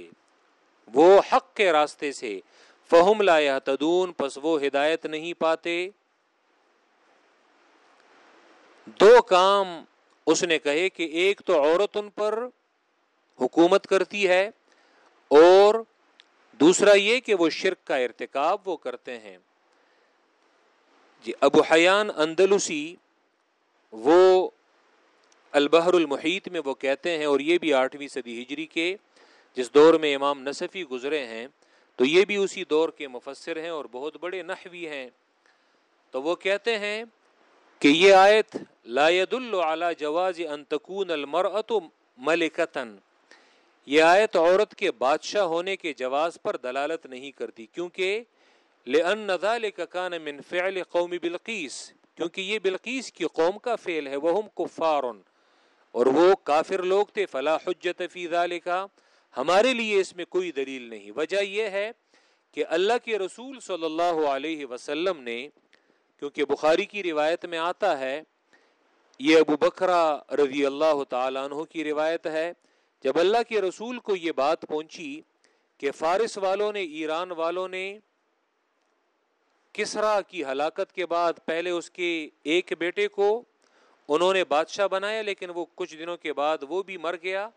وہ حق کے راستے سے۔ فہم لا تدون پس وہ ہدایت نہیں پاتے۔ دو کام اس نے کہے کہ ایک تو عورت ان پر حکومت کرتی ہے اور دوسرا یہ کہ وہ شرک کا ارتکاب وہ کرتے ہیں۔ جی ابو حیان اندلسی وہ البحر المحیط میں وہ کہتے ہیں اور یہ بھی آٹھویں صدی ہجری کے جس دور میں امام نصفی گزرے ہیں، تو یہ بھی اسی دور کے مفسر ہیں اور بہت بڑے نحوی ہیں۔ تو وہ کہتے ہیں کہ یہ آیت لا يدل على جواز ان تكون المرأة ملکتن یہ آیت عورت کے بادشاہ ہونے کے جواز پر دلالت نہیں کرتی، کیونکہ لأن ذلك كان من فعل قوم بلقیس، کیونکہ یہ بلقیس کی قوم کا فعل ہے، وہم کفار اور وہ کافر لوگ تھے، فلا حجت فی ذلك ہمارے لیے اس میں کوئی دلیل نہیں۔ وجہ یہ ہے کہ اللہ کے رسول صلی اللہ علیہ وسلم نے کیونکہ بخاری کی روایت میں آتا ہے، یہ ابو بکرا رضی اللہ تعالیٰ عنہ کی روایت ہے، جب اللہ کے رسول کو یہ بات پہنچی کہ فارس والوں نے، ایران والوں نے کسرا کی ہلاکت کے بعد پہلے اس کے ایک بیٹے کو انہوں نے بادشاہ بنایا، لیکن وہ کچھ دنوں کے بعد وہ بھی مر گیا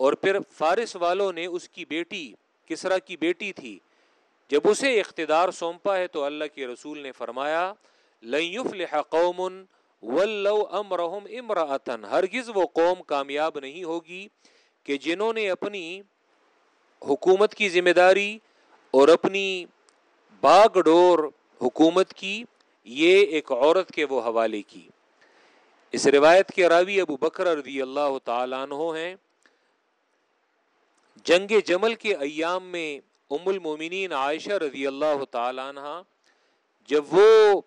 اور پھر فارس والوں نے اس کی بیٹی، کسرا کی بیٹی تھی۔ جب اسے اقتدار سونپا ہے تو اللہ کے رسول نے فرمایا قوم ولو امرهم امراتن ہرگز وہ قوم کامیاب نہیں ہوگی کہ جنہوں نے اپنی حکومت کی ذمہ داری اور اپنی باغ ڈور حکومت کی، یہ ایک عورت کے وہ حوالے کی۔ اس روایت کے راوی ابو بکر رضی اللہ تعالیٰ عنہ ہیں۔ جنگ جمل کے ایام میں ام المومنین عائشہ رضی اللہ تعالیٰ عنہ، جب وہ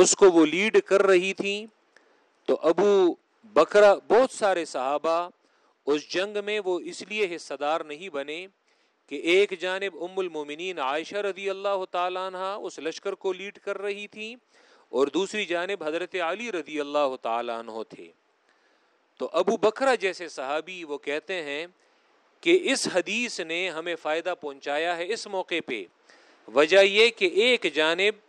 اس کو وہ لیڈ کر رہی تھی تو ابو بکرا بہت سارے صحابہ اس جنگ میں وہ اس لیے حصہ دار نہیں بنے کہ ایک جانب ام المومنین عائشہ رضی اللہ تعالیٰ عنہ اس لشکر کو لیڈ کر رہی تھی اور دوسری جانب حضرت علی رضی اللہ تعالیٰ عنہ تھے۔ تو ابو بکرا جیسے صحابی وہ کہتے ہیں کہ اس حدیث نے ہمیں فائدہ پہنچایا ہے اس موقع پہ۔ وجہ یہ کہ ایک جانب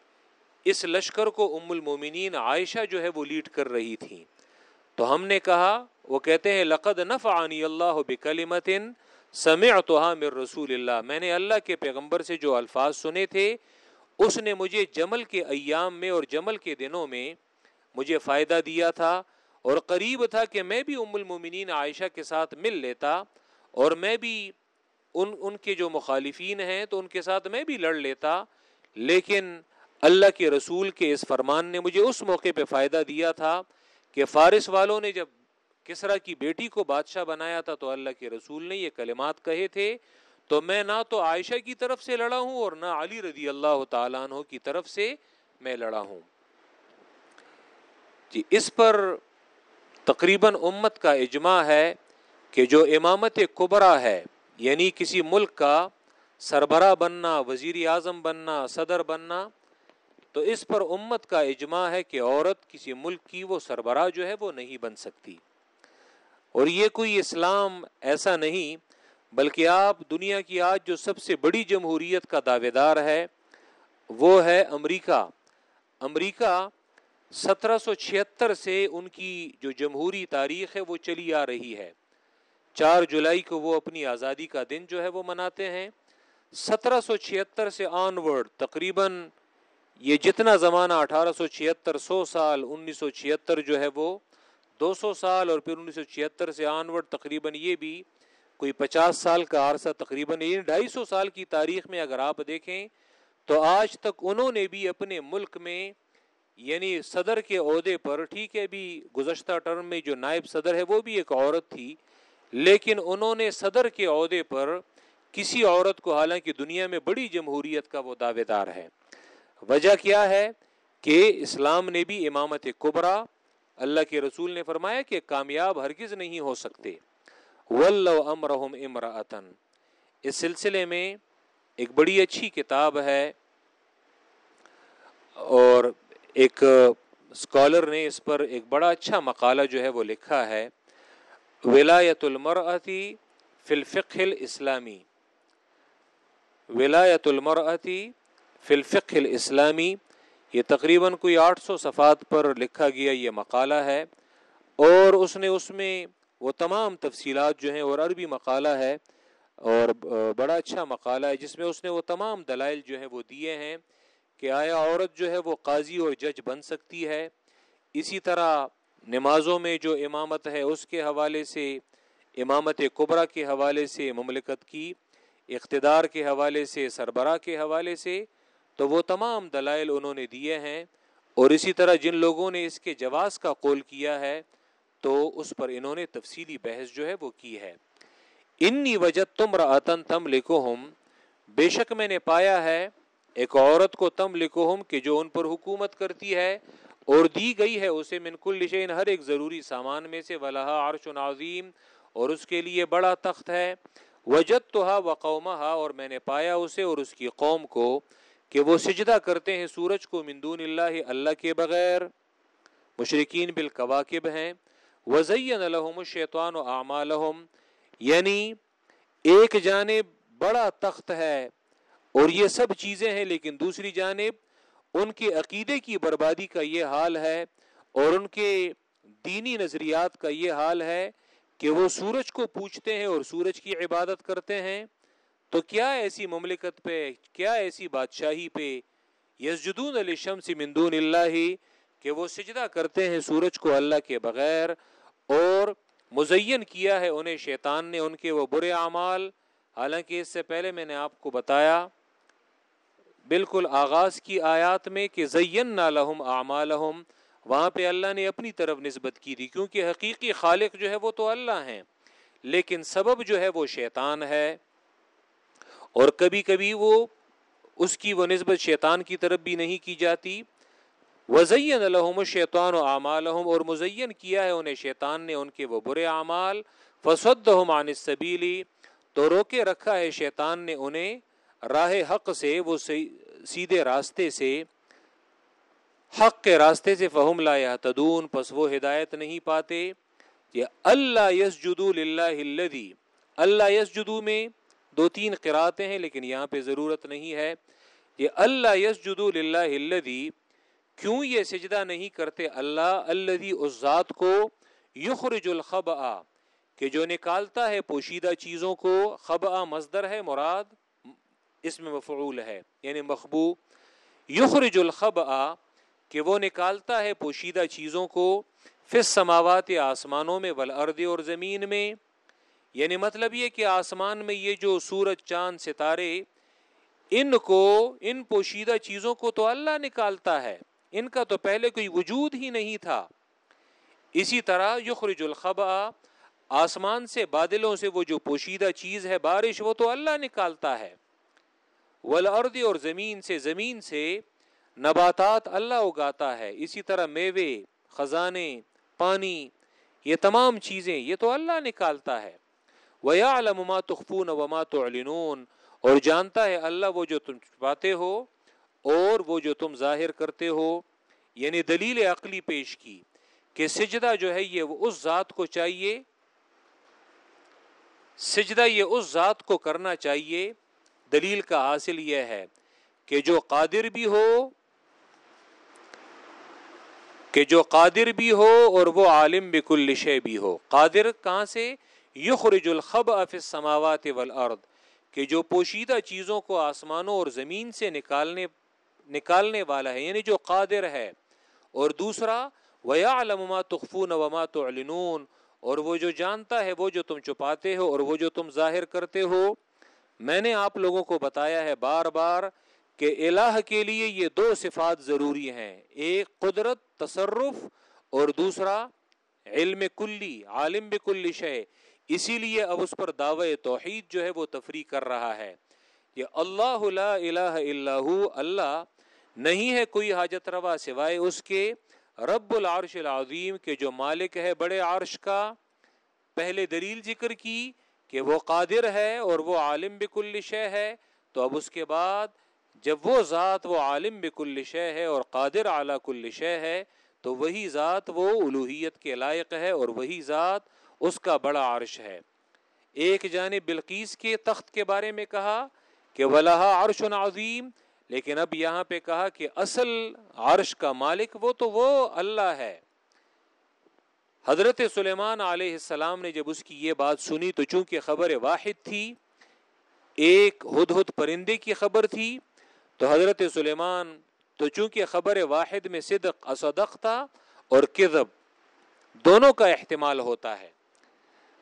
اس لشکر کو ام المومنین عائشہ جو ہے وہ لیڈ کر رہی تھی تو ہم نے کہا، وہ کہتے ہیں، لقد نفعنی اللہ بکلمت سمع تو مر رسول اللہ۔ میں نے اللہ کے پیغمبر سے جو الفاظ سنے تھے، اس نے مجھے جمل کے ایام میں اور جمل کے دنوں میں مجھے فائدہ دیا تھا اور قریب تھا کہ میں بھی ام المومنین عائشہ کے ساتھ مل لیتا اور میں بھی ان ان کے جو مخالفین ہیں تو ان کے ساتھ میں بھی لڑ لیتا۔ لیکن اللہ کے رسول کے اس فرمان نے مجھے اس موقع پہ فائدہ دیا تھا کہ فارس والوں نے جب کسرا کی بیٹی کو بادشاہ بنایا تھا تو اللہ کے رسول نے یہ کلمات کہے تھے، تو میں نہ تو عائشہ کی طرف سے لڑا ہوں اور نہ علی رضی اللہ تعالیٰ عنہ کی طرف سے میں لڑا ہوں۔ جی اس پر تقریباً امت کا اجماع ہے کہ جو امامت کبرا ہے یعنی کسی ملک کا سربراہ بننا، وزیر اعظم بننا، صدر بننا تو اس پر امت کا اجماع ہے کہ عورت کسی ملک کی وہ سربراہ جو ہے وہ نہیں بن سکتی۔ اور یہ کوئی اسلام ایسا نہیں، بلکہ آپ دنیا کی آج جو سب سے بڑی جمہوریت کا دعوے دار ہے، وہ ہے امریکہ۔ امریکہ سترہ سو چھہتر سے ان کی جو جمہوری تاریخ ہے وہ چلی آ رہی ہے۔ چار جولائی کو وہ اپنی آزادی کا دن جو ہے وہ مناتے ہیں۔ سترہ سو چھہتر سے آن ورڈ تقریباً یہ جتنا زمانہ اٹھارہ سو چھہتر، سو سال، انیس سو چھہتر جو ہے وہ، دو سو سال اور پھر انیس سو چھہتر سے آن ورڈ تقریباً یہ بھی کوئی پچاس سال کا عرصہ تقریباً یہ ڈھائی سو سال کی تاریخ میں اگر آپ دیکھیں تو آج تک انہوں نے بھی اپنے ملک میں یعنی صدر کے عہدے پر، ٹھیک ہے بھی گزشتہ ٹرم میں جو نائب صدر ہے وہ بھی ایک عورت تھی، لیکن انہوں نے صدر کے عہدے پر کسی عورت کو، حالانکہ دنیا میں بڑی جمہوریت کا وہ دعوے دار ہے۔ وجہ کیا ہے کہ اسلام نے بھی امامت کبرا اللہ کے رسول نے فرمایا کہ کامیاب ہرگز نہیں ہو سکتے۔ امرحم امراطن اس سلسلے میں ایک بڑی اچھی کتاب ہے اور ایک اسکالر نے اس پر ایک بڑا اچھا مقالہ جو ہے وہ لکھا ہے۔ ولایت المرأتی فی الفقہ الاسلامی ولایت المرأتی فی الفقہ الاسلامی، یہ تقریباً کوئی آٹھ سو صفحات پر لکھا گیا یہ مقالہ ہے، اور اس نے اس میں وہ تمام تفصیلات جو ہیں، اور عربی مقالہ ہے، اور بڑا اچھا مقالہ ہے، جس میں اس نے وہ تمام دلائل جو ہیں وہ دیے ہیں کہ آیا عورت جو ہے وہ قاضی اور جج بن سکتی ہے۔ اسی طرح نمازوں میں جو امامت ہے، اس کے حوالے سے، امامت قبرا کے حوالے سے مملکت کی، اقتدار کے حوالے سے، سربراہ کے حوالے سے تو وہ تمام دلائل انہوں نے دیے ہیں اور اسی طرح جن لوگوں نے اس کے جواز کا قول کیا ہے تو اس پر انہوں نے تفصیلی بحث جو ہے وہ کی ہے۔ انی وجہ تم رتن تم لکھو ہم بے شک میں نے پایا ہے، ایک عورت کو تم لکھو ہم کہ جو ان پر حکومت کرتی ہے اور دی گئی ہے اسے من کل لشین ہر ایک ضروری سامان میں سے، ولہا عرش و نازیم اور اس کے لیے بڑا تخت ہے۔ وجد تو ہا و قوما اور میں نے پایا اسے اور اس کی قوم کو۔ کہ وہ سجدہ کرتے ہیں سورج کو مندون اللہ اللہ کے بغیر۔ مشرقین بالکواکب ہیں۔ وزین الحم الشیطان و اعمالہم یعنی ایک جانب بڑا تخت ہے اور یہ سب چیزیں ہیں، لیکن دوسری جانب ان کے عقیدے کی بربادی کا یہ حال ہے اور ان کے دینی نظریات کا یہ حال ہے کہ وہ سورج کو پوچھتے ہیں اور سورج کی عبادت کرتے ہیں۔ تو کیا ایسی مملکت پہ، کیا ایسی بادشاہی پہ یسجدون علی شمس مندون اللہ کہ وہ سجدہ کرتے ہیں سورج کو اللہ کے بغیر اور مزین کیا ہے انہیں شیطان نے ان کے وہ برے اعمال؟ حالانکہ اس سے پہلے میں نے آپ کو بتایا بالکل آغاز کی آیات میں کہ زین نہ لہم اعمالہم، وہاں پہ اللہ نے اپنی طرف نسبت کی تھی، کیونکہ حقیقی خالق جو ہے وہ تو اللہ ہیں، لیکن سبب جو ہے وہ شیطان ہے۔ اور کبھی کبھی وہ اس کی وہ نسبت شیطان کی طرف بھی نہیں کی جاتی۔ وزین الحم شیطان و اعمالحم اور مزین کیا ہے انہیں شیطان نے ان کے وہ برے اعمال۔ فسد عن سبیلی تو روکے رکھا ہے شیطان نے انہیں راہ حق سے، وہ سیدھے راستے سے، حق کے راستے سے۔ فہم لا تدون پس وہ ہدایت نہیں پاتے۔ یہ اللہ یس جدو اللہ اللہ یس جدو میں دو تین قراتیں ہیں، لیکن یہاں پہ ضرورت نہیں ہے یہ اللہ یس جدو اللہ کیوں یہ سجدہ نہیں کرتے اللہ اللہ اس ذات کو یخرج الخب کہ جو نکالتا ہے پوشیدہ چیزوں کو خبا مزدر ہے، مراد اس میں مفعول ہے یعنی مخبو، یخرج الخب کہ وہ نکالتا ہے پوشیدہ چیزوں کو فس سماوات آسمانوں میں ولاد اور زمین میں۔ یعنی مطلب یہ کہ آسمان میں یہ جو سورج، چاند، ستارے، ان کو، ان پوشیدہ چیزوں کو تو اللہ نکالتا ہے۔ ان کا تو پہلے کوئی وجود ہی نہیں تھا۔ اسی طرح یخرج الخبا آسمان سے بادلوں سے وہ جو پوشیدہ چیز ہے، بارش، وہ تو اللہ نکالتا ہے۔ ولاد اور زمین سے زمین سے نباتات اللہ اگاتا ہے۔ اسی طرح میوے، خزانے، پانی، یہ تمام چیزیں، یہ تو اللہ نکالتا ہے۔ وَيَعْلَمُ تُخْفُونَ وَمَا تُعْلِنُونَ اور جانتا ہے اللہ وہ جو تم چھپاتے ہو اور وہ جو تم ظاہر کرتے ہو یعنی دلیل عقلی پیش کی کہ سجدہ جو ہے یہ اس ذات کو چاہیے، سجدہ یہ اس ذات کو کرنا چاہیے۔ دلیل کا حاصل یہ ہے کہ جو قادر بھی ہو، کہ جو قادر بھی ہو اور وہ عالم بکل شے بھی ہو۔ قادر کہاں سے؟ یخرج الخب اف السماوات والارض، کہ جو پوشیدہ چیزوں کو آسمانوں اور زمین سے نکالنے نکالنے والا ہے یعنی جو قادر ہے۔ اور دوسرا، وَيَعْلَمُ مَا تُخْفُونَ وَمَا تُعْلِنُونَ، اور وہ جو جانتا ہے، وہ جو تم چھپاتے ہو اور وہ جو تم ظاہر کرتے ہو۔ میں نے آپ لوگوں کو بتایا ہے بار بار کہ الہ کے لیے یہ دو صفات ضروری ہیں، ایک قدرت، تصرف، اور دوسرا، علم کلی، عالم بکل شے۔ اسی لیے اب اس پر دعوی توحید جو ہے وہ تفریح کر رہا ہے یہ اللہ لا الہ الا ہو، اللہ نہیں ہے کوئی حاجت روا سوائے اس کے، رب العرش العظیم کے جو مالک ہے بڑے عرش کا پہلے دلیل ذکر کی کہ وہ قادر ہے اور وہ عالم بکل شے ہے، تو اب اس کے بعد جب وہ ذات وہ عالم بکل شے ہے اور قادر اعلیٰ کل شے ہے، تو وہی ذات وہ الوحیت کے لائق ہے اور وہی ذات اس کا بڑا عرش ہے۔ ایک جانب بلقیس کے تخت کے بارے میں کہا کہ ولہا عرش عظیم، لیکن اب یہاں پہ کہا کہ اصل عرش کا مالک وہ تو وہ اللہ ہے۔ حضرت سلیمان علیہ السلام نے جب اس کی یہ بات سنی تو چونکہ خبر واحد تھی، ایک ہد ہد پرندے کی خبر تھی، تو حضرت سلیمان تو چونکہ خبر واحد میں صدق، اصدق تھا اور کذب، دونوں کا احتمال ہوتا ہے۔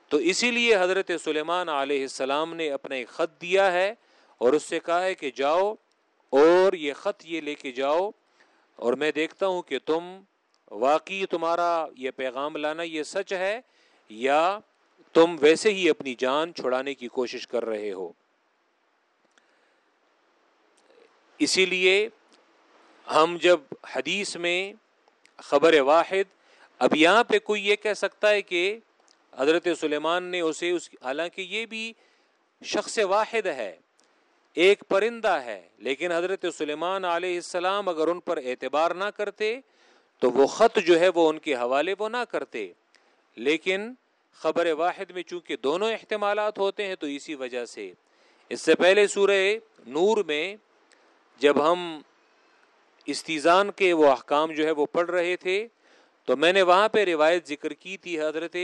تو اسی لیے حضرت سلیمان علیہ السلام نے اپنا ایک خط دیا ہے اور اس سے کہا ہے کہ جاؤ اور یہ خط یہ لے کے جاؤ اور میں دیکھتا ہوں کہ تم واقعی تمہارا یہ پیغام لانا یہ سچ ہے یا تم ویسے ہی اپنی جان چھڑانے کی کوشش کر رہے ہو۔ اسی لیے ہم جب حدیث میں خبر واحد، اب یہاں پہ کوئی یہ کہہ سکتا ہے کہ حضرت سلیمان نے اسے اس حالانکہ یہ بھی شخص واحد ہے، ایک پرندہ ہے، لیکن حضرت سلیمان علیہ السلام اگر ان پر اعتبار نہ کرتے، تو وہ خط جو ہے وہ ان کے حوالے وہ نہ کرتے۔ لیکن خبر واحد میں چونکہ دونوں احتمالات ہوتے ہیں، تو اسی وجہ سے۔ اس سے پہلے سورہ نور میں جب ہم استیزان کے وہ احکام جو ہے وہ پڑھ رہے تھے، تو میں نے وہاں پہ روایت ذکر کی تھی حضرت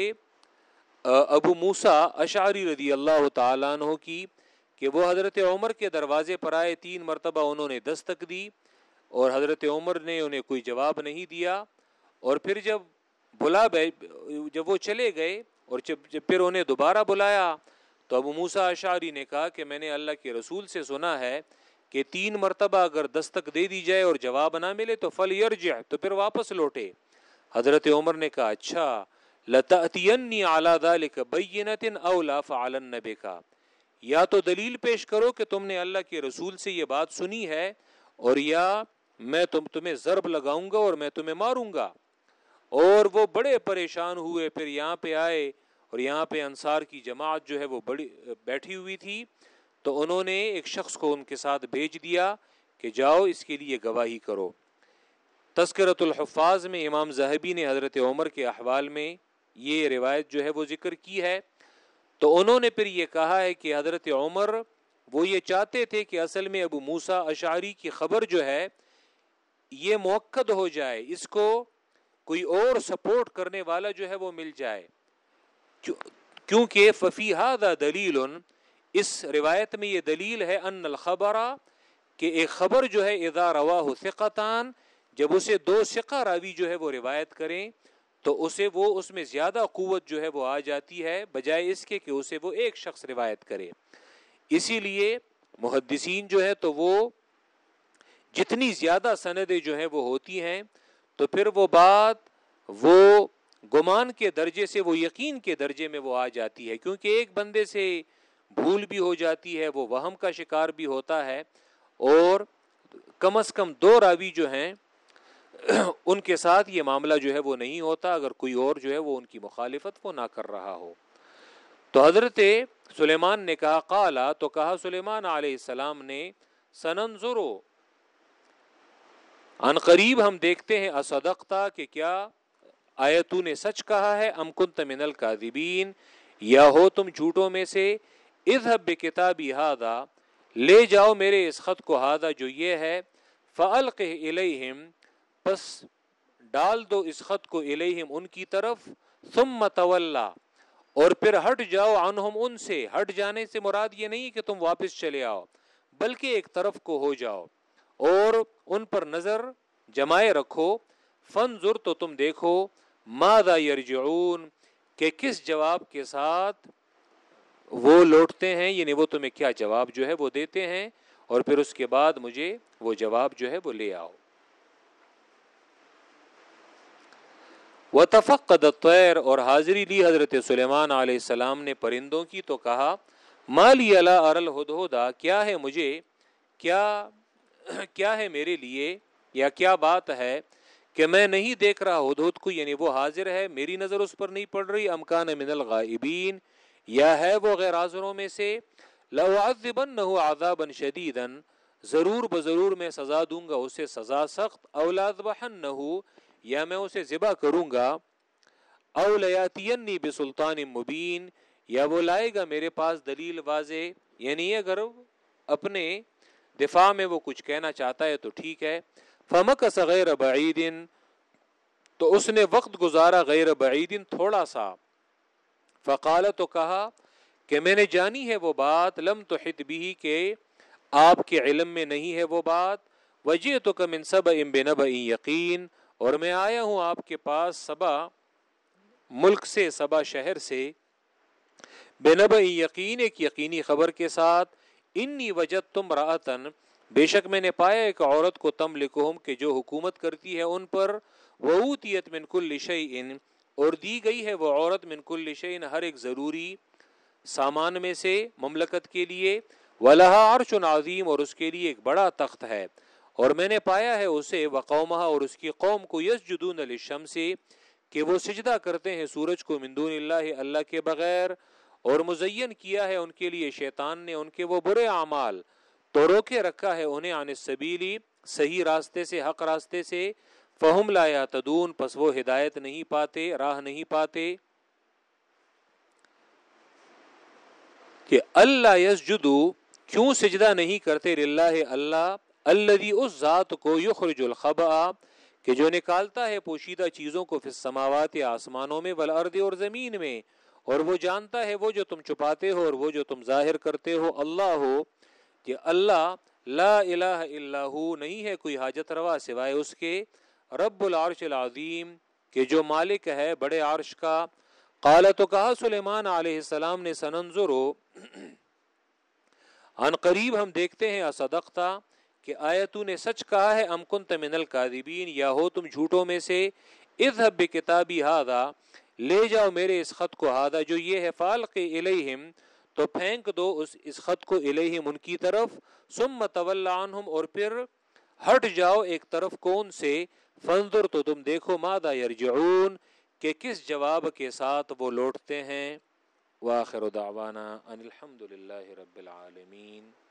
ابو موسا اشعری رضی اللہ تعالیٰ عنہ کی کہ وہ حضرت عمر کے دروازے پر آئے، تین مرتبہ انہوں نے دستک دی اور حضرت عمر نے انہیں کوئی جواب نہیں دیا۔ اور پھر جب بلا جب وہ چلے گئے اور جب جب پھر انہیں دوبارہ بلایا تو ابو موسا اشعری نے کہا کہ میں نے اللہ کے رسول سے سنا ہے کہ تین مرتبہ اگر دستک دے دی جائے اور جواب نہ ملے تو فل یرجع تو پھر واپس لوٹے۔ حضرت عمر نے کہا اچھا لتأتینی علی ذلک بینت او لا فعلن بکا یا تو دلیل پیش کرو کہ تم نے اللہ کے رسول سے یہ بات سنی ہے اور یا میں تم تمہیں ضرب لگاؤں گا اور میں تمہیں ماروں گا۔ اور وہ بڑے پریشان ہوئے، پھر یہاں پہ آئے اور یہاں پہ انصار کی جماعت جو ہے وہ بڑی بیٹھی ہوئی تھی۔ تو انہوں نے ایک شخص کو ان کے ساتھ بھیج دیا کہ جاؤ، اس کے لیے گواہی کرو۔ تذکرت الحفاظ میں امام زہبی نے حضرت عمر کے احوال میں یہ روایت جو ہے وہ ذکر کی ہے۔ تو انہوں نے پھر یہ کہا ہے کہ حضرت عمر وہ یہ چاہتے تھے کہ اصل میں ابو موسا اشعری کی خبر جو ہے یہ موقع ہو جائے، اس کو کوئی اور سپورٹ کرنے والا جو ہے وہ مل جائے۔ کیونکہ ففی دلیل، اس روایت میں یہ دلیل ہے ان الخبر کہ ایک خبر جو ہے اذا رواہ ثقتان، جب اسے دو سقہ راوی جو ہے وہ روایت کریں تو اسے وہ اس میں زیادہ قوت جو ہے وہ آ جاتی ہے، بجائے اس کے کہ اسے وہ ایک شخص روایت کرے۔ اسی لیے محدثین جو ہے تو وہ جتنی زیادہ سندیں جو ہیں وہ ہوتی ہیں، تو پھر وہ بات وہ گمان کے درجے سے، وہ یقین کے درجے میں وہ آ جاتی ہے۔ کیونکہ ایک بندے سے بھول بھی ہو جاتی ہے، وہ وہم کا شکار بھی ہوتا ہے۔ اور کم از کم دو راوی جو ہیں ان کے ساتھ یہ معاملہ جو ہے وہ نہیں ہوتا، اگر کوئی اور جو ہے وہ ان کی مخالفت وہ نہ کر رہا ہو۔ تو حضرت سلیمان نے کہا، قالا، تو کہا، سلیمان علیہ السلام نے، سننظرو، ان قریب ہم دیکھتے ہیں، اصدقتا، کہ کیا آیتو نے سچ کہا ہے، ام کنت من القاذبین یا ہو تم جھوٹوں میں سے، اذهب بکتابی هذا، لے جاؤ میرے اس خط کو ہادا جو یہ ہے فالقه الیہم پس ڈال دو اس خط کو الیہم ان کی طرف، ثم تولا، اور پھر ہٹ جاؤ عنہم ان سے۔ ہٹ جانے سے مراد یہ نہیں کہ تم واپس چلے آؤ، بلکہ ایک طرف کو ہو جاؤ، اور ان پر نظر جمائے رکھو۔ فنظر تو تم دیکھو، ماذا یرجعون، کہ کس جواب کے ساتھ وہ لوٹتے ہیں یعنی وہ تمہیں کیا جواب جو ہے وہ دیتے ہیں، اور پھر اس کے بعد مجھے وہ جواب جو ہے وہ لے آؤ۔ وہ تفقد طیر اور حاضری لی حضرت سلیمان علیہ السلام نے پرندوں کی تو کہا مالی اللہ ارل ہدا کیا ہے مجھے؟ کیا کیا ہے میرے لیے؟ یا کیا بات ہے کہ میں نہیں دیکھ رہا ہدہد کو؟ یعنی وہ حاضر ہے، میری نظر اس پر نہیں پڑ رہی امکان من الغائبین، یا ہے وہ غیر حاضروں میں سے؟ لَوْعَذِّبَنَّهُ عَذَابًا شَدِيدًا ضرور بضرور میں سزا دوں گا، اسے سزا سخت اولاد بحنہو یا میں اسے ذبح کروں گا، او لیاتینی بسلطان مبین، یا وہ لائے گا میرے پاس دلیل واضح یعنی اگر اپنے دفاع میں وہ کچھ کہنا چاہتا ہے تو ٹھیک ہے۔ فمک غیر بعید تو اس نے وقت گزارا غیر بعید تھوڑا سا۔ فقال، تو کہا کہ میں نے جانی ہے وہ بات، لم تو بھی کہ آپ کے علم میں نہیں ہے وہ بات۔ وجہ تو کم ان سب ام یقین اور میں آیا ہوں آپ کے پاس سبا ملک سے، سبا شہر سے۔ بے نب یقین، ایک یقینی خبر کے ساتھ، انی وجد تم راتن بے شک میں نے پایا ایک عورت کو تم لکھوم کہ جو حکومت کرتی ہے ان پر۔ وعوتیت من کل شیئن اور دی گئی ہے وہ عورت من کل شیئن ہر ایک ضروری سامان میں سے مملکت کے لیے۔ ولہا عرش عظیم اور اس کے لیے ایک بڑا تخت ہے۔ اور میں نے پایا ہے اسے وقومہ اور اس کی قوم کو یس جدون سے کہ وہ سجدہ کرتے ہیں سورج کو مندون اللہ اللہ کے بغیر، اور مزین کیا ہے ان کے لیے شیطان نے، ان کے وہ برے اعمال تو روکے رکھا ہے انہیں عن السبیلی صحیح راستے سے، حق راستے سے، فہم لا تدون پس وہ ہدایت نہیں پاتے، راہ نہیں پاتے کہ اللہ یسجدو، کیوں سجدہ نہیں کرتے للہ، اللہ الذي اس ذات کو یخرج الخبا کہ جو نکالتا ہے پوشیدہ چیزوں کو فی السماوات آسمانوں میں، والارض اور زمین میں، اور وہ جانتا ہے وہ جو تم چھپاتے ہو اور وہ جو تم ظاہر کرتے ہو، اللہ ہو، کہ اللہ لا الہ الا ہو، نہیں ہے کوئی حاجت روا سوائے اس کے۔ رب العرش العظیم، کہ جو مالک ہے بڑے عرش کا۔ قال، تو کہا سلیمان علیہ السلام نے، سننظرو، ان قریب ہم دیکھتے ہیں، اصدقتا۔ کہ آیا تو نے سچ کہا ہے، ام کنت من القاذبین یا ہو تم جھوٹوں میں سے؟ اذهب بکتابی هذا لے جاؤ میرے اس خط کو ہادا جو یہ ہے، فالق الیہم، تو پھینک دو اس اس خط کو الیہم ان کی طرف، ثم تول عنہم، اور پھر ہٹ جاؤ ایک طرف کون سے؟ فنظر تو تم دیکھو ماذا یرجعون، کہ کس جواب کے ساتھ وہ لوٹتے ہیں۔ واخر دعوانا ان الحمد للہ رب العالمین۔